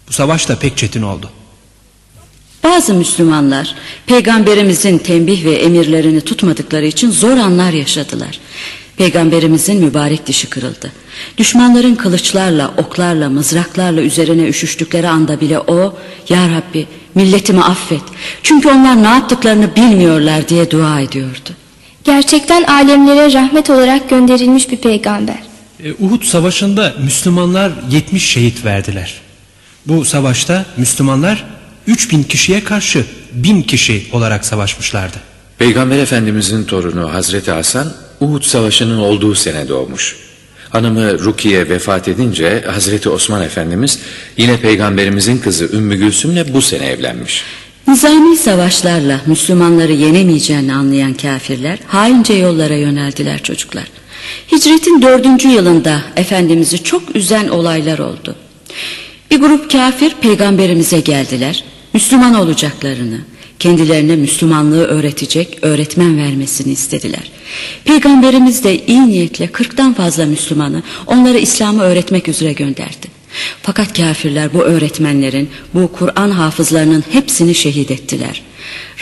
Bu savaş da pek çetin oldu. Bazı Müslümanlar peygamberimizin tembih ve emirlerini tutmadıkları için zor anlar yaşadılar. Peygamberimizin mübarek dişi kırıldı. Düşmanların kılıçlarla, oklarla, mızraklarla üzerine üşüştükleri anda bile o, Ya Rabbi milletimi affet. Çünkü onlar ne yaptıklarını bilmiyorlar diye dua ediyordu. Gerçekten alemlere rahmet olarak gönderilmiş bir peygamber. E, Uhud savaşında Müslümanlar 70 şehit verdiler. Bu savaşta Müslümanlar 3000 kişiye karşı 1000 kişi olarak savaşmışlardı. Peygamber Efendimizin torunu Hazreti Hasan Uhud Savaşı'nın olduğu sene doğmuş. Hanımı Rukiye vefat edince Hazreti Osman Efendimiz yine Peygamberimizin kızı Ümmü Gülsüm'le bu sene evlenmiş. Nizami savaşlarla Müslümanları yenemeyeceğini anlayan kafirler haince yollara yöneldiler çocuklar. Hicretin dördüncü yılında Efendimiz'i çok üzen olaylar oldu. Bir grup kafir peygamberimize geldiler. Müslüman olacaklarını, kendilerine Müslümanlığı öğretecek öğretmen vermesini istediler. Peygamberimiz de iyi niyetle kırktan fazla Müslümanı onlara İslam'ı öğretmek üzere gönderdi. Fakat kafirler bu öğretmenlerin, bu Kur'an hafızlarının hepsini şehit ettiler.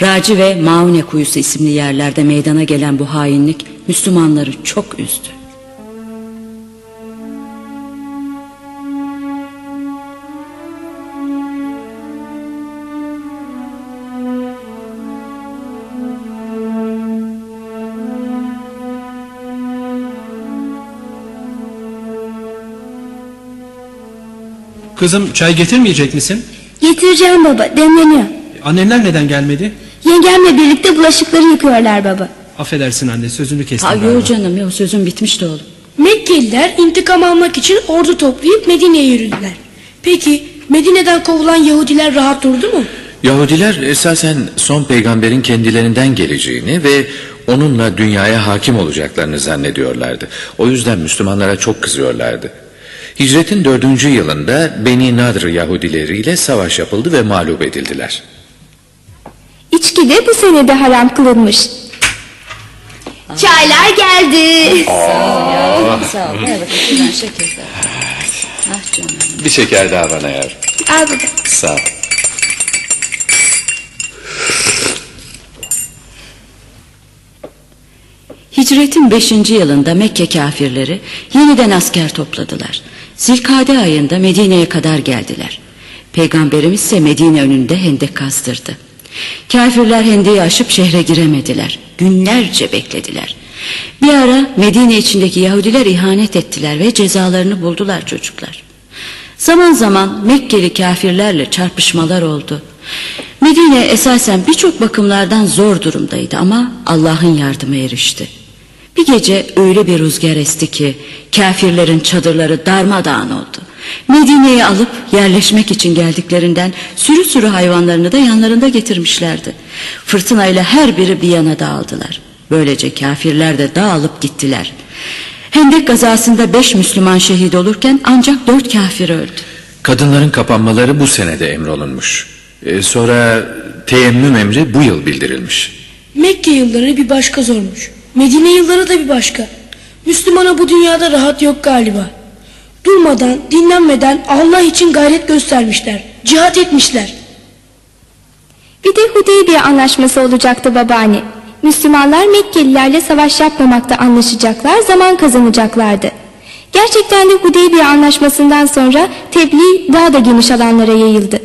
Raci ve Maune kuyusu isimli yerlerde meydana gelen bu hainlik Müslümanları çok üzdü. Kızım çay getirmeyecek misin? Getireceğim baba demleniyor. Annenler neden gelmedi? Yengemle birlikte bulaşıkları yıkıyorlar baba. Affedersin anne sözünü kestim. Ha, galiba. yok canım yok sözüm bitmişti oğlum. Mekkeliler intikam almak için ordu toplayıp Medine'ye yürüdüler. Peki Medine'den kovulan Yahudiler rahat durdu mu? Yahudiler esasen son peygamberin kendilerinden geleceğini ve onunla dünyaya hakim olacaklarını zannediyorlardı. O yüzden Müslümanlara çok kızıyorlardı. Hicretin dördüncü yılında Beni Nadr Yahudileriyle savaş yapıldı ve mağlup edildiler. İçki de bu senede haram kılınmış. Çaylar geldi. Sağ ol. Ver bakayım şeker. Ah canım. Bir şeker daha bana yavrum. Al baba. Sağ ol. Hicretin 5. yılında Mekke kafirleri yeniden asker topladılar. Zilkade ayında Medine'ye kadar geldiler. Peygamberimiz ise Medine önünde hendek kazdırdı. Kafirler hendeyi aşıp şehre giremediler. Günlerce beklediler. Bir ara Medine içindeki Yahudiler ihanet ettiler ve cezalarını buldular çocuklar. Zaman zaman Mekkeli kafirlerle çarpışmalar oldu. Medine esasen birçok bakımlardan zor durumdaydı ama Allah'ın yardımı erişti. Bir gece öyle bir rüzgar esti ki kafirlerin çadırları darmadağın oldu. Medine'ye alıp yerleşmek için geldiklerinden sürü sürü hayvanlarını da yanlarında getirmişlerdi. Fırtınayla her biri bir yana dağıldılar. Böylece kafirler de dağılıp gittiler. Hendek gazasında beş Müslüman şehit olurken ancak dört kafir öldü. Kadınların kapanmaları bu senede emrolunmuş. Ee, sonra teyemmüm emri bu yıl bildirilmiş. Mekke yılları bir başka zormuş. Medine yılları da bir başka. Müslümana bu dünyada rahat yok galiba. Durmadan, dinlenmeden Allah için gayret göstermişler. Cihat etmişler. Bir de Hudeybiye anlaşması olacaktı babaanne. Müslümanlar Mekkelilerle savaş yapmamakta anlaşacaklar, zaman kazanacaklardı. Gerçekten de Hudeybiye anlaşmasından sonra tebliğ daha da geniş alanlara yayıldı.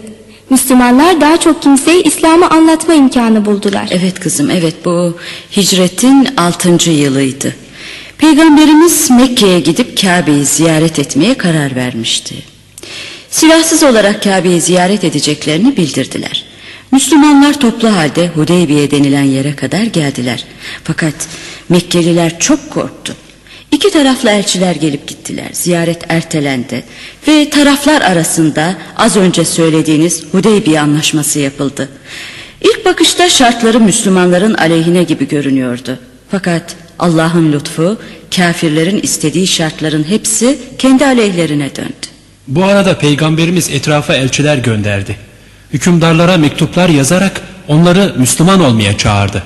Müslümanlar daha çok kimseye İslam'ı anlatma imkanı buldular. Evet kızım evet bu hicretin 6. yılıydı. Peygamberimiz Mekke'ye gidip Kabe'yi ziyaret etmeye karar vermişti. Silahsız olarak Kabe'yi ziyaret edeceklerini bildirdiler. Müslümanlar toplu halde Hudeybiye denilen yere kadar geldiler. Fakat Mekkeliler çok korktu. İki taraflı elçiler gelip gittiler. Ziyaret ertelendi ve taraflar arasında az önce söylediğiniz Hudeybiye anlaşması yapıldı. İlk bakışta şartları Müslümanların aleyhine gibi görünüyordu. Fakat Allah'ın lütfu kafirlerin istediği şartların hepsi kendi aleyhlerine döndü. Bu arada peygamberimiz etrafa elçiler gönderdi. Hükümdarlara mektuplar yazarak onları Müslüman olmaya çağırdı.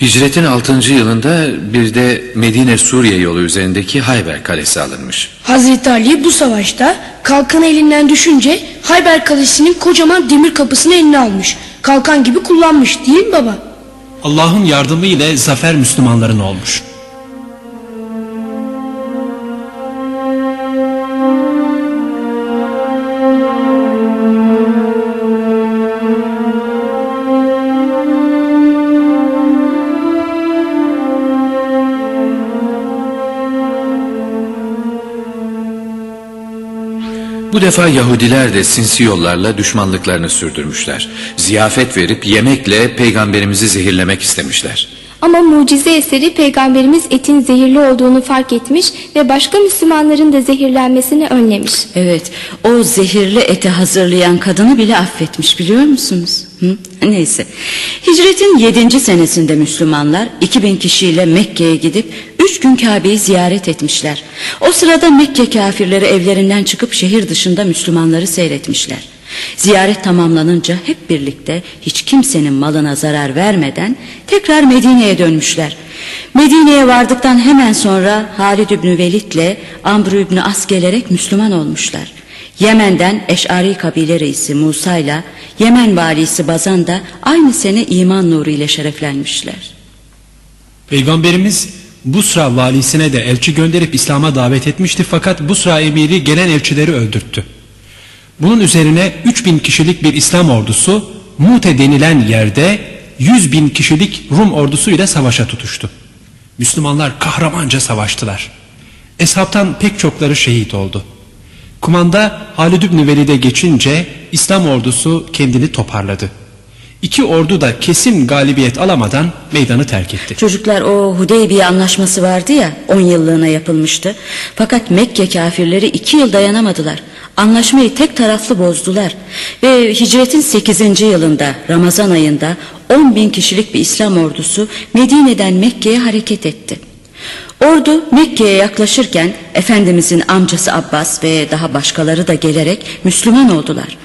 Hicretin 6. yılında bir de Medine Suriye yolu üzerindeki Hayber Kalesi alınmış. Hazreti Ali bu savaşta kalkanı elinden düşünce Hayber Kalesi'nin kocaman demir kapısını eline almış. Kalkan gibi kullanmış değil mi baba? Allah'ın yardımı ile zafer Müslümanların olmuş. Bu defa Yahudiler de sinsi yollarla düşmanlıklarını sürdürmüşler. Ziyafet verip yemekle peygamberimizi zehirlemek istemişler. Ama mucize eseri peygamberimiz etin zehirli olduğunu fark etmiş ve başka Müslümanların da zehirlenmesini önlemiş. Evet o zehirli eti hazırlayan kadını bile affetmiş biliyor musunuz? Neyse hicretin 7. senesinde Müslümanlar 2000 kişiyle Mekke'ye gidip 3 gün Kabe'yi ziyaret etmişler. O sırada Mekke kafirleri evlerinden çıkıp şehir dışında Müslümanları seyretmişler. Ziyaret tamamlanınca hep birlikte hiç kimsenin malına zarar vermeden tekrar Medine'ye dönmüşler. Medine'ye vardıktan hemen sonra Halid İbni Velid ile Amr İbni As gelerek Müslüman olmuşlar. Yemen'den Eş'ari kabile reisi Musa ile Yemen valisi Bazan da aynı sene iman nuru ile şereflenmişler. Peygamberimiz Busra valisine de elçi gönderip İslam'a davet etmişti fakat Busra emiri gelen elçileri öldürttü. Bunun üzerine 3000 kişilik bir İslam ordusu Mute denilen yerde 100 bin kişilik Rum ordusuyla savaşa tutuştu. Müslümanlar kahramanca savaştılar. Eshaptan pek çokları şehit oldu. Kumanda Halid İbni Velid'e geçince İslam ordusu kendini toparladı. İki ordu da kesin galibiyet alamadan meydanı terk etti. Çocuklar o Hudeybiye anlaşması vardı ya 10 yıllığına yapılmıştı. Fakat Mekke kafirleri 2 yıl dayanamadılar. Anlaşmayı tek taraflı bozdular. Ve hicretin 8. yılında Ramazan ayında 10 bin kişilik bir İslam ordusu Medine'den Mekke'ye hareket etti. Ordu Mekke'ye yaklaşırken Efendimizin amcası Abbas ve daha başkaları da gelerek Müslüman oldular.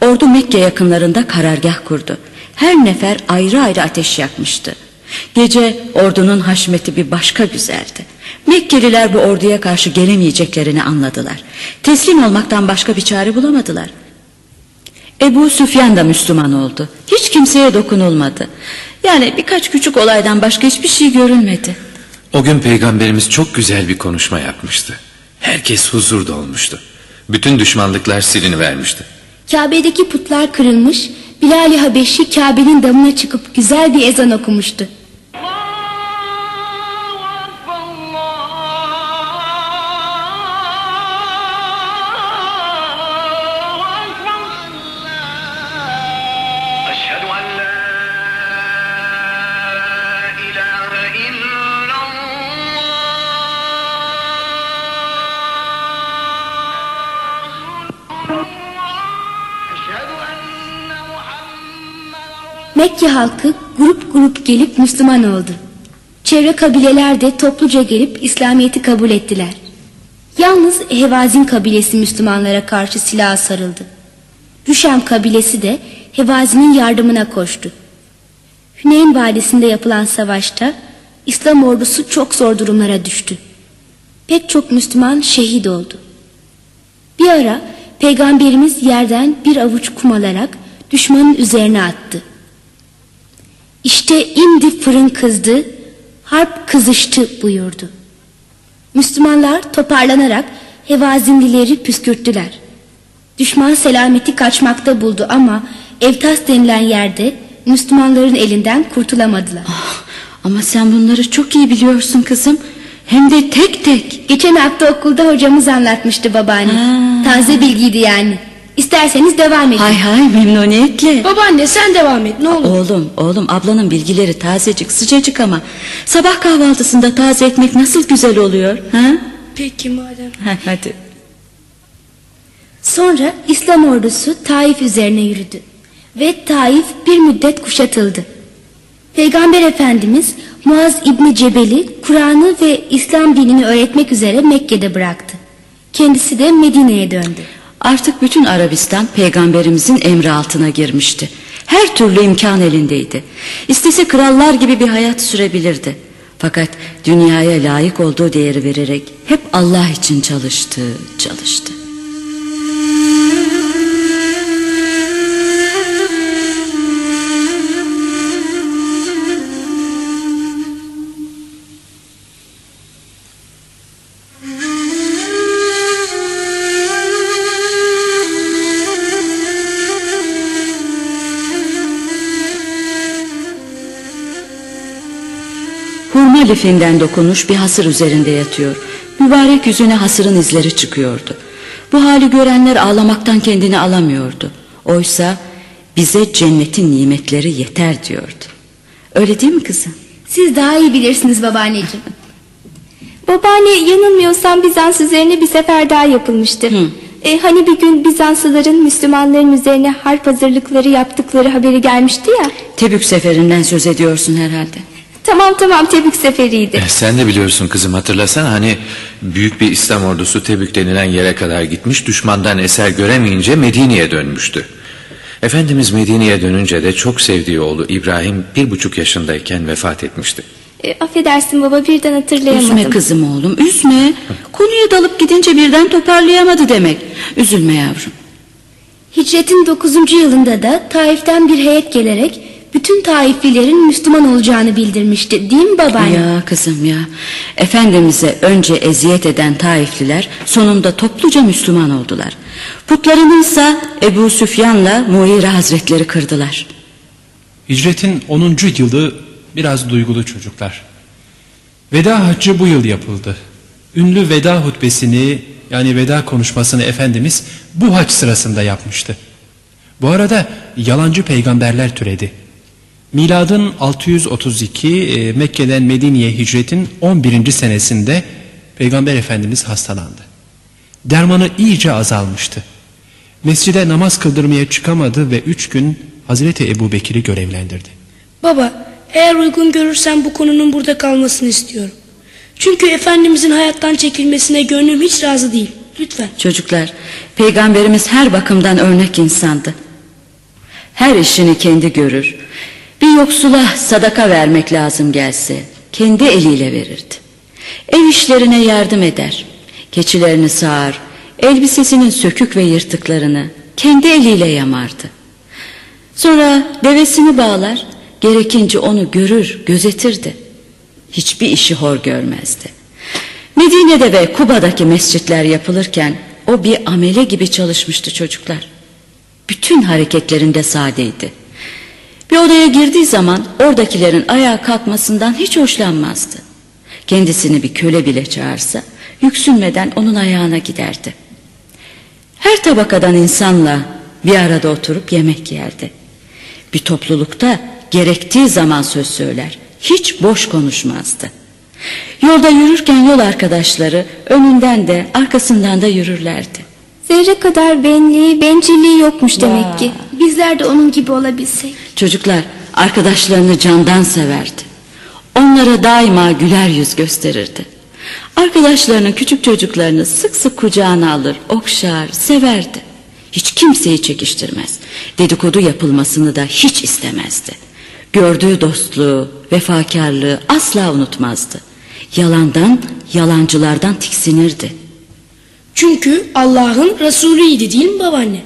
Ordu Mekke yakınlarında karargah kurdu. Her nefer ayrı ayrı ateş yakmıştı. Gece ordunun haşmeti bir başka güzeldi. Mekkeliler bu orduya karşı gelemeyeceklerini anladılar. Teslim olmaktan başka bir çare bulamadılar. Ebu Süfyan da Müslüman oldu. Hiç kimseye dokunulmadı. Yani birkaç küçük olaydan başka hiçbir şey görülmedi. O gün peygamberimiz çok güzel bir konuşma yapmıştı. Herkes huzurda olmuştu. Bütün düşmanlıklar silinivermişti. Kabe'deki putlar kırılmış, Bilal-i Habeşi Kabe'nin damına çıkıp güzel bir ezan okumuştu. Mekke halkı grup grup gelip Müslüman oldu. Çevre kabileler de topluca gelip İslamiyet'i kabul ettiler. Yalnız Hevazin kabilesi Müslümanlara karşı silaha sarıldı. Rüşem kabilesi de Hevazi'nin yardımına koştu. Hüneyn Vadisi'nde yapılan savaşta İslam ordusu çok zor durumlara düştü. Pek çok Müslüman şehit oldu. Bir ara Peygamberimiz yerden bir avuç kum alarak düşmanın üzerine attı. İşte indi fırın kızdı, harp kızıştı buyurdu. Müslümanlar toparlanarak Hevazinlileri püskürttüler. Düşman selameti kaçmakta buldu ama Evtas denilen yerde Müslümanların elinden kurtulamadılar. Ah, ama sen bunları çok iyi biliyorsun kızım. Hem de tek tek. Geçen hafta okulda hocamız anlatmıştı babaanne. Ha. Taze bilgiydi yani. İsterseniz devam edin. Hay hay memnuniyetle. Babaanne sen devam et ne olur. Oğlum oğlum ablanın bilgileri tazecik sıcacık ama sabah kahvaltısında taze ekmek nasıl güzel oluyor ha? Peki madem. Ha, Hadi. Sonra İslam ordusu Taif üzerine yürüdü. Ve Taif bir müddet kuşatıldı. Peygamber Efendimiz Muaz İbni Cebel'i Kur'an'ı ve İslam dinini öğretmek üzere Mekke'de bıraktı. Kendisi de Medine'ye döndü. Artık bütün Arabistan peygamberimizin emri altına girmişti. Her türlü imkan elindeydi. İstese krallar gibi bir hayat sürebilirdi. Fakat dünyaya layık olduğu değeri vererek hep Allah için çalıştı, çalıştı. Hurma lifinden dokunmuş bir hasır üzerinde yatıyor. Mübarek yüzüne hasırın izleri çıkıyordu. Bu hali görenler ağlamaktan kendini alamıyordu. Oysa bize cennetin nimetleri yeter diyordu. Öyle değil mi kızım? Siz daha iyi bilirsiniz babaanneciğim. Babaanne yanılmıyorsam Bizans üzerine bir sefer daha yapılmıştı. E, hani bir gün Bizanslıların Müslümanların üzerine harp hazırlıkları yaptıkları haberi gelmişti ya. Tebük seferinden söz ediyorsun herhalde. Tamam tamam Tebük seferiydi. Eh, sen de biliyorsun kızım hatırlasana hani büyük bir İslam ordusu Tebük denilen yere kadar gitmiş düşmandan eser göremeyince Medine'ye dönmüştü. Efendimiz Medine'ye dönünce de çok sevdiği oğlu İbrahim bir buçuk yaşındayken vefat etmişti. E, affedersin baba birden hatırlayamadım. Üzme kızım oğlum üzme. Konuya dalıp gidince birden toparlayamadı demek. Üzülme yavrum. Hicretin 9. yılında da Taif'ten bir heyet gelerek bütün Taiflilerin Müslüman olacağını bildirmişti. Değil mi babaanne? Ya kızım ya. Efendimiz'e önce eziyet eden Taifliler sonunda topluca Müslüman oldular. Putlarını ise Ebu Süfyan'la Muire Hazretleri kırdılar. Hicretin 10. yılı biraz duygulu çocuklar. Veda haccı bu yıl yapıldı. Ünlü veda hutbesini yani veda konuşmasını Efendimiz bu hac sırasında yapmıştı. Bu arada yalancı peygamberler türedi. Miladın 632 e, Mekke'den Medine'ye hicretin 11. senesinde Peygamber Efendimiz hastalandı. Dermanı iyice azalmıştı. Mescide namaz kıldırmaya çıkamadı ve üç gün Hazreti Ebu Bekir'i görevlendirdi. Baba eğer uygun görürsen bu konunun burada kalmasını istiyorum. Çünkü Efendimizin hayattan çekilmesine gönlüm hiç razı değil. Lütfen. Çocuklar, peygamberimiz her bakımdan örnek insandı. Her işini kendi görür. Bir yoksula sadaka vermek lazım gelse, kendi eliyle verirdi. Ev işlerine yardım eder. Keçilerini sağar, elbisesinin sökük ve yırtıklarını kendi eliyle yamardı. Sonra devesini bağlar, gerekince onu görür, gözetirdi. Hiçbir işi hor görmezdi. Medine'de ve Kuba'daki mescitler yapılırken o bir amele gibi çalışmıştı çocuklar. Bütün hareketlerinde sadeydi. Bir odaya girdiği zaman oradakilerin ayağa kalkmasından hiç hoşlanmazdı. Kendisini bir köle bile çağırsa yüksünmeden onun ayağına giderdi. Her tabakadan insanla bir arada oturup yemek yerdi. Bir toplulukta gerektiği zaman söz söyler, hiç boş konuşmazdı. Yolda yürürken yol arkadaşları önünden de arkasından da yürürlerdi. Zerre kadar benliği, bencilliği yokmuş demek ki. Bizler de onun gibi olabilsek. Çocuklar Arkadaşlarını candan severdi. Onlara daima güler yüz gösterirdi. Arkadaşlarının küçük çocuklarını sık sık kucağına alır, okşar, severdi. Hiç kimseyi çekiştirmez. Dedikodu yapılmasını da hiç istemezdi. Gördüğü dostluğu, vefakarlığı asla unutmazdı. Yalandan, yalancılardan tiksinirdi. Çünkü Allah'ın Resulüydi değil mi babaanne?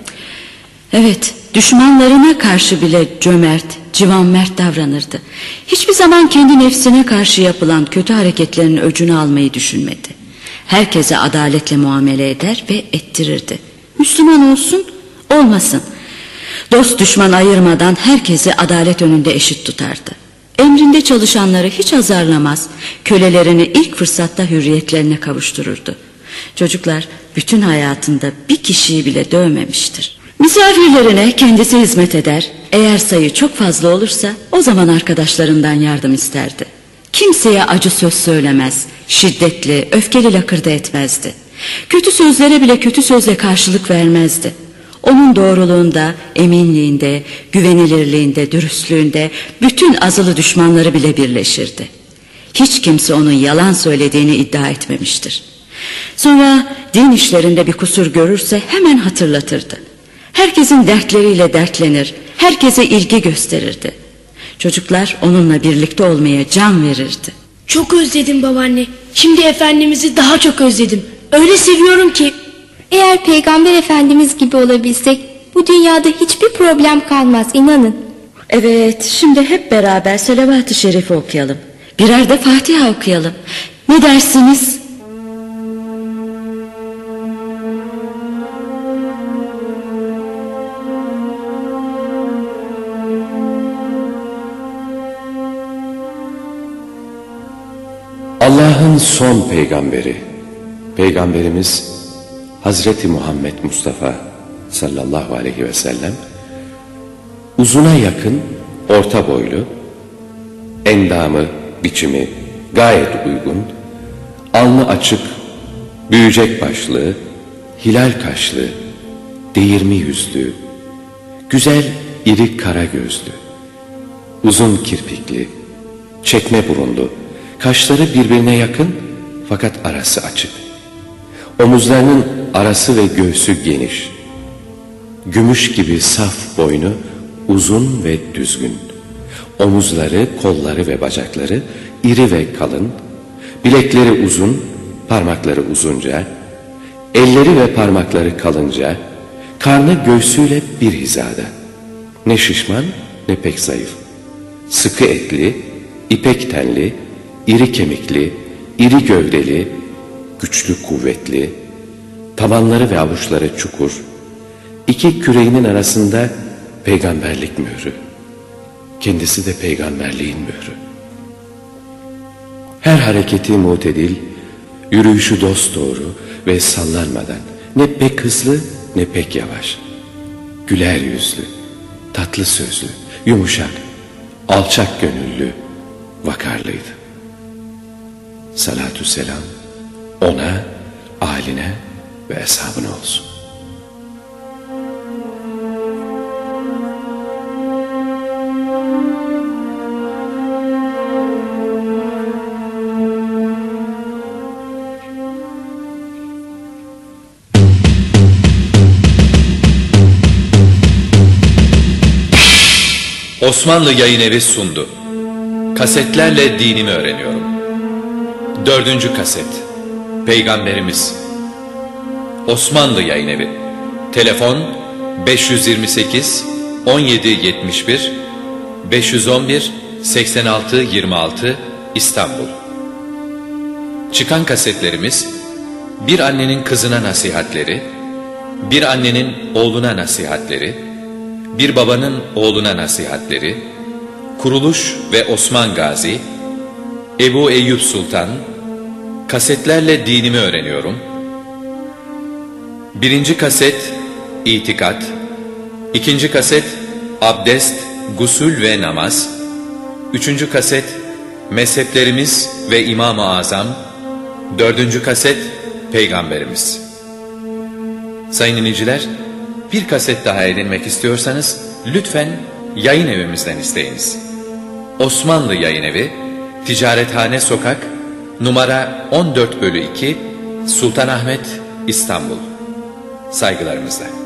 Evet, düşmanlarına karşı bile cömert, civan mert davranırdı. Hiçbir zaman kendi nefsine karşı yapılan kötü hareketlerin öcünü almayı düşünmedi. Herkese adaletle muamele eder ve ettirirdi. Müslüman olsun, olmasın. Dost düşman ayırmadan herkesi adalet önünde eşit tutardı. Emrinde çalışanları hiç azarlamaz, kölelerini ilk fırsatta hürriyetlerine kavuştururdu. Çocuklar bütün hayatında bir kişiyi bile dövmemiştir. Misafirlerine kendisi hizmet eder. Eğer sayı çok fazla olursa o zaman arkadaşlarından yardım isterdi. Kimseye acı söz söylemez, şiddetli, öfkeli lakırdı etmezdi. Kötü sözlere bile kötü sözle karşılık vermezdi. Onun doğruluğunda, eminliğinde, güvenilirliğinde, dürüstlüğünde bütün azılı düşmanları bile birleşirdi. Hiç kimse onun yalan söylediğini iddia etmemiştir. Sonra din işlerinde bir kusur görürse hemen hatırlatırdı. Herkesin dertleriyle dertlenir, herkese ilgi gösterirdi. Çocuklar onunla birlikte olmaya can verirdi. Çok özledim babaanne. Şimdi Efendimiz'i daha çok özledim. Öyle seviyorum ki. Eğer Peygamber Efendimiz gibi olabilsek bu dünyada hiçbir problem kalmaz inanın. Evet, şimdi hep beraber salavat-ı şerifi okuyalım. Birer de Fatiha okuyalım. Ne dersiniz? Son peygamberi, peygamberimiz Hazreti Muhammed Mustafa sallallahu aleyhi ve sellem, uzuna yakın, orta boylu, endamı, biçimi gayet uygun, alnı açık, büyücek başlı, hilal kaşlı, değirmi yüzlü, güzel iri kara gözlü, uzun kirpikli, çekme burunlu, Kaşları birbirine yakın fakat arası açık. Omuzlarının arası ve göğsü geniş. Gümüş gibi saf boynu uzun ve düzgün. Omuzları, kolları ve bacakları iri ve kalın. Bilekleri uzun, parmakları uzunca. Elleri ve parmakları kalınca. Karnı göğsüyle bir hizada. Ne şişman ne pek zayıf. Sıkı etli, ipek tenli, iri kemikli, iri gövdeli, güçlü kuvvetli, tabanları ve avuçları çukur, iki küreğinin arasında peygamberlik mührü. Kendisi de peygamberliğin mührü. Her hareketi mutedil, yürüyüşü dosdoğru ve sallanmadan ne pek hızlı ne pek yavaş. Güler yüzlü, tatlı sözlü, yumuşak, alçak gönüllü, vakarlıydı. Salatü selam ona, aline ve eshabına olsun. Osmanlı Yayın Evi sundu. Kasetlerle dinimi öğreniyorum. Dördüncü kaset. Peygamberimiz. Osmanlı Yayın Evi. Telefon 528 1771 511 86 26 İstanbul. Çıkan kasetlerimiz Bir annenin kızına nasihatleri, bir annenin oğluna nasihatleri, bir babanın oğluna nasihatleri, Kuruluş ve Osman Gazi, Ebu Eyyub Sultan, Kasetlerle dinimi öğreniyorum. Birinci kaset, itikat. İkinci kaset, abdest, gusül ve namaz. Üçüncü kaset, mezheplerimiz ve İmam-ı Azam. Dördüncü kaset, Peygamberimiz. Sayın dinleyiciler, bir kaset daha edinmek istiyorsanız lütfen yayın evimizden isteyiniz. Osmanlı Yayın Evi, Ticarethane Sokak, numara 14 bölü 2, Sultanahmet, İstanbul. Saygılarımızla.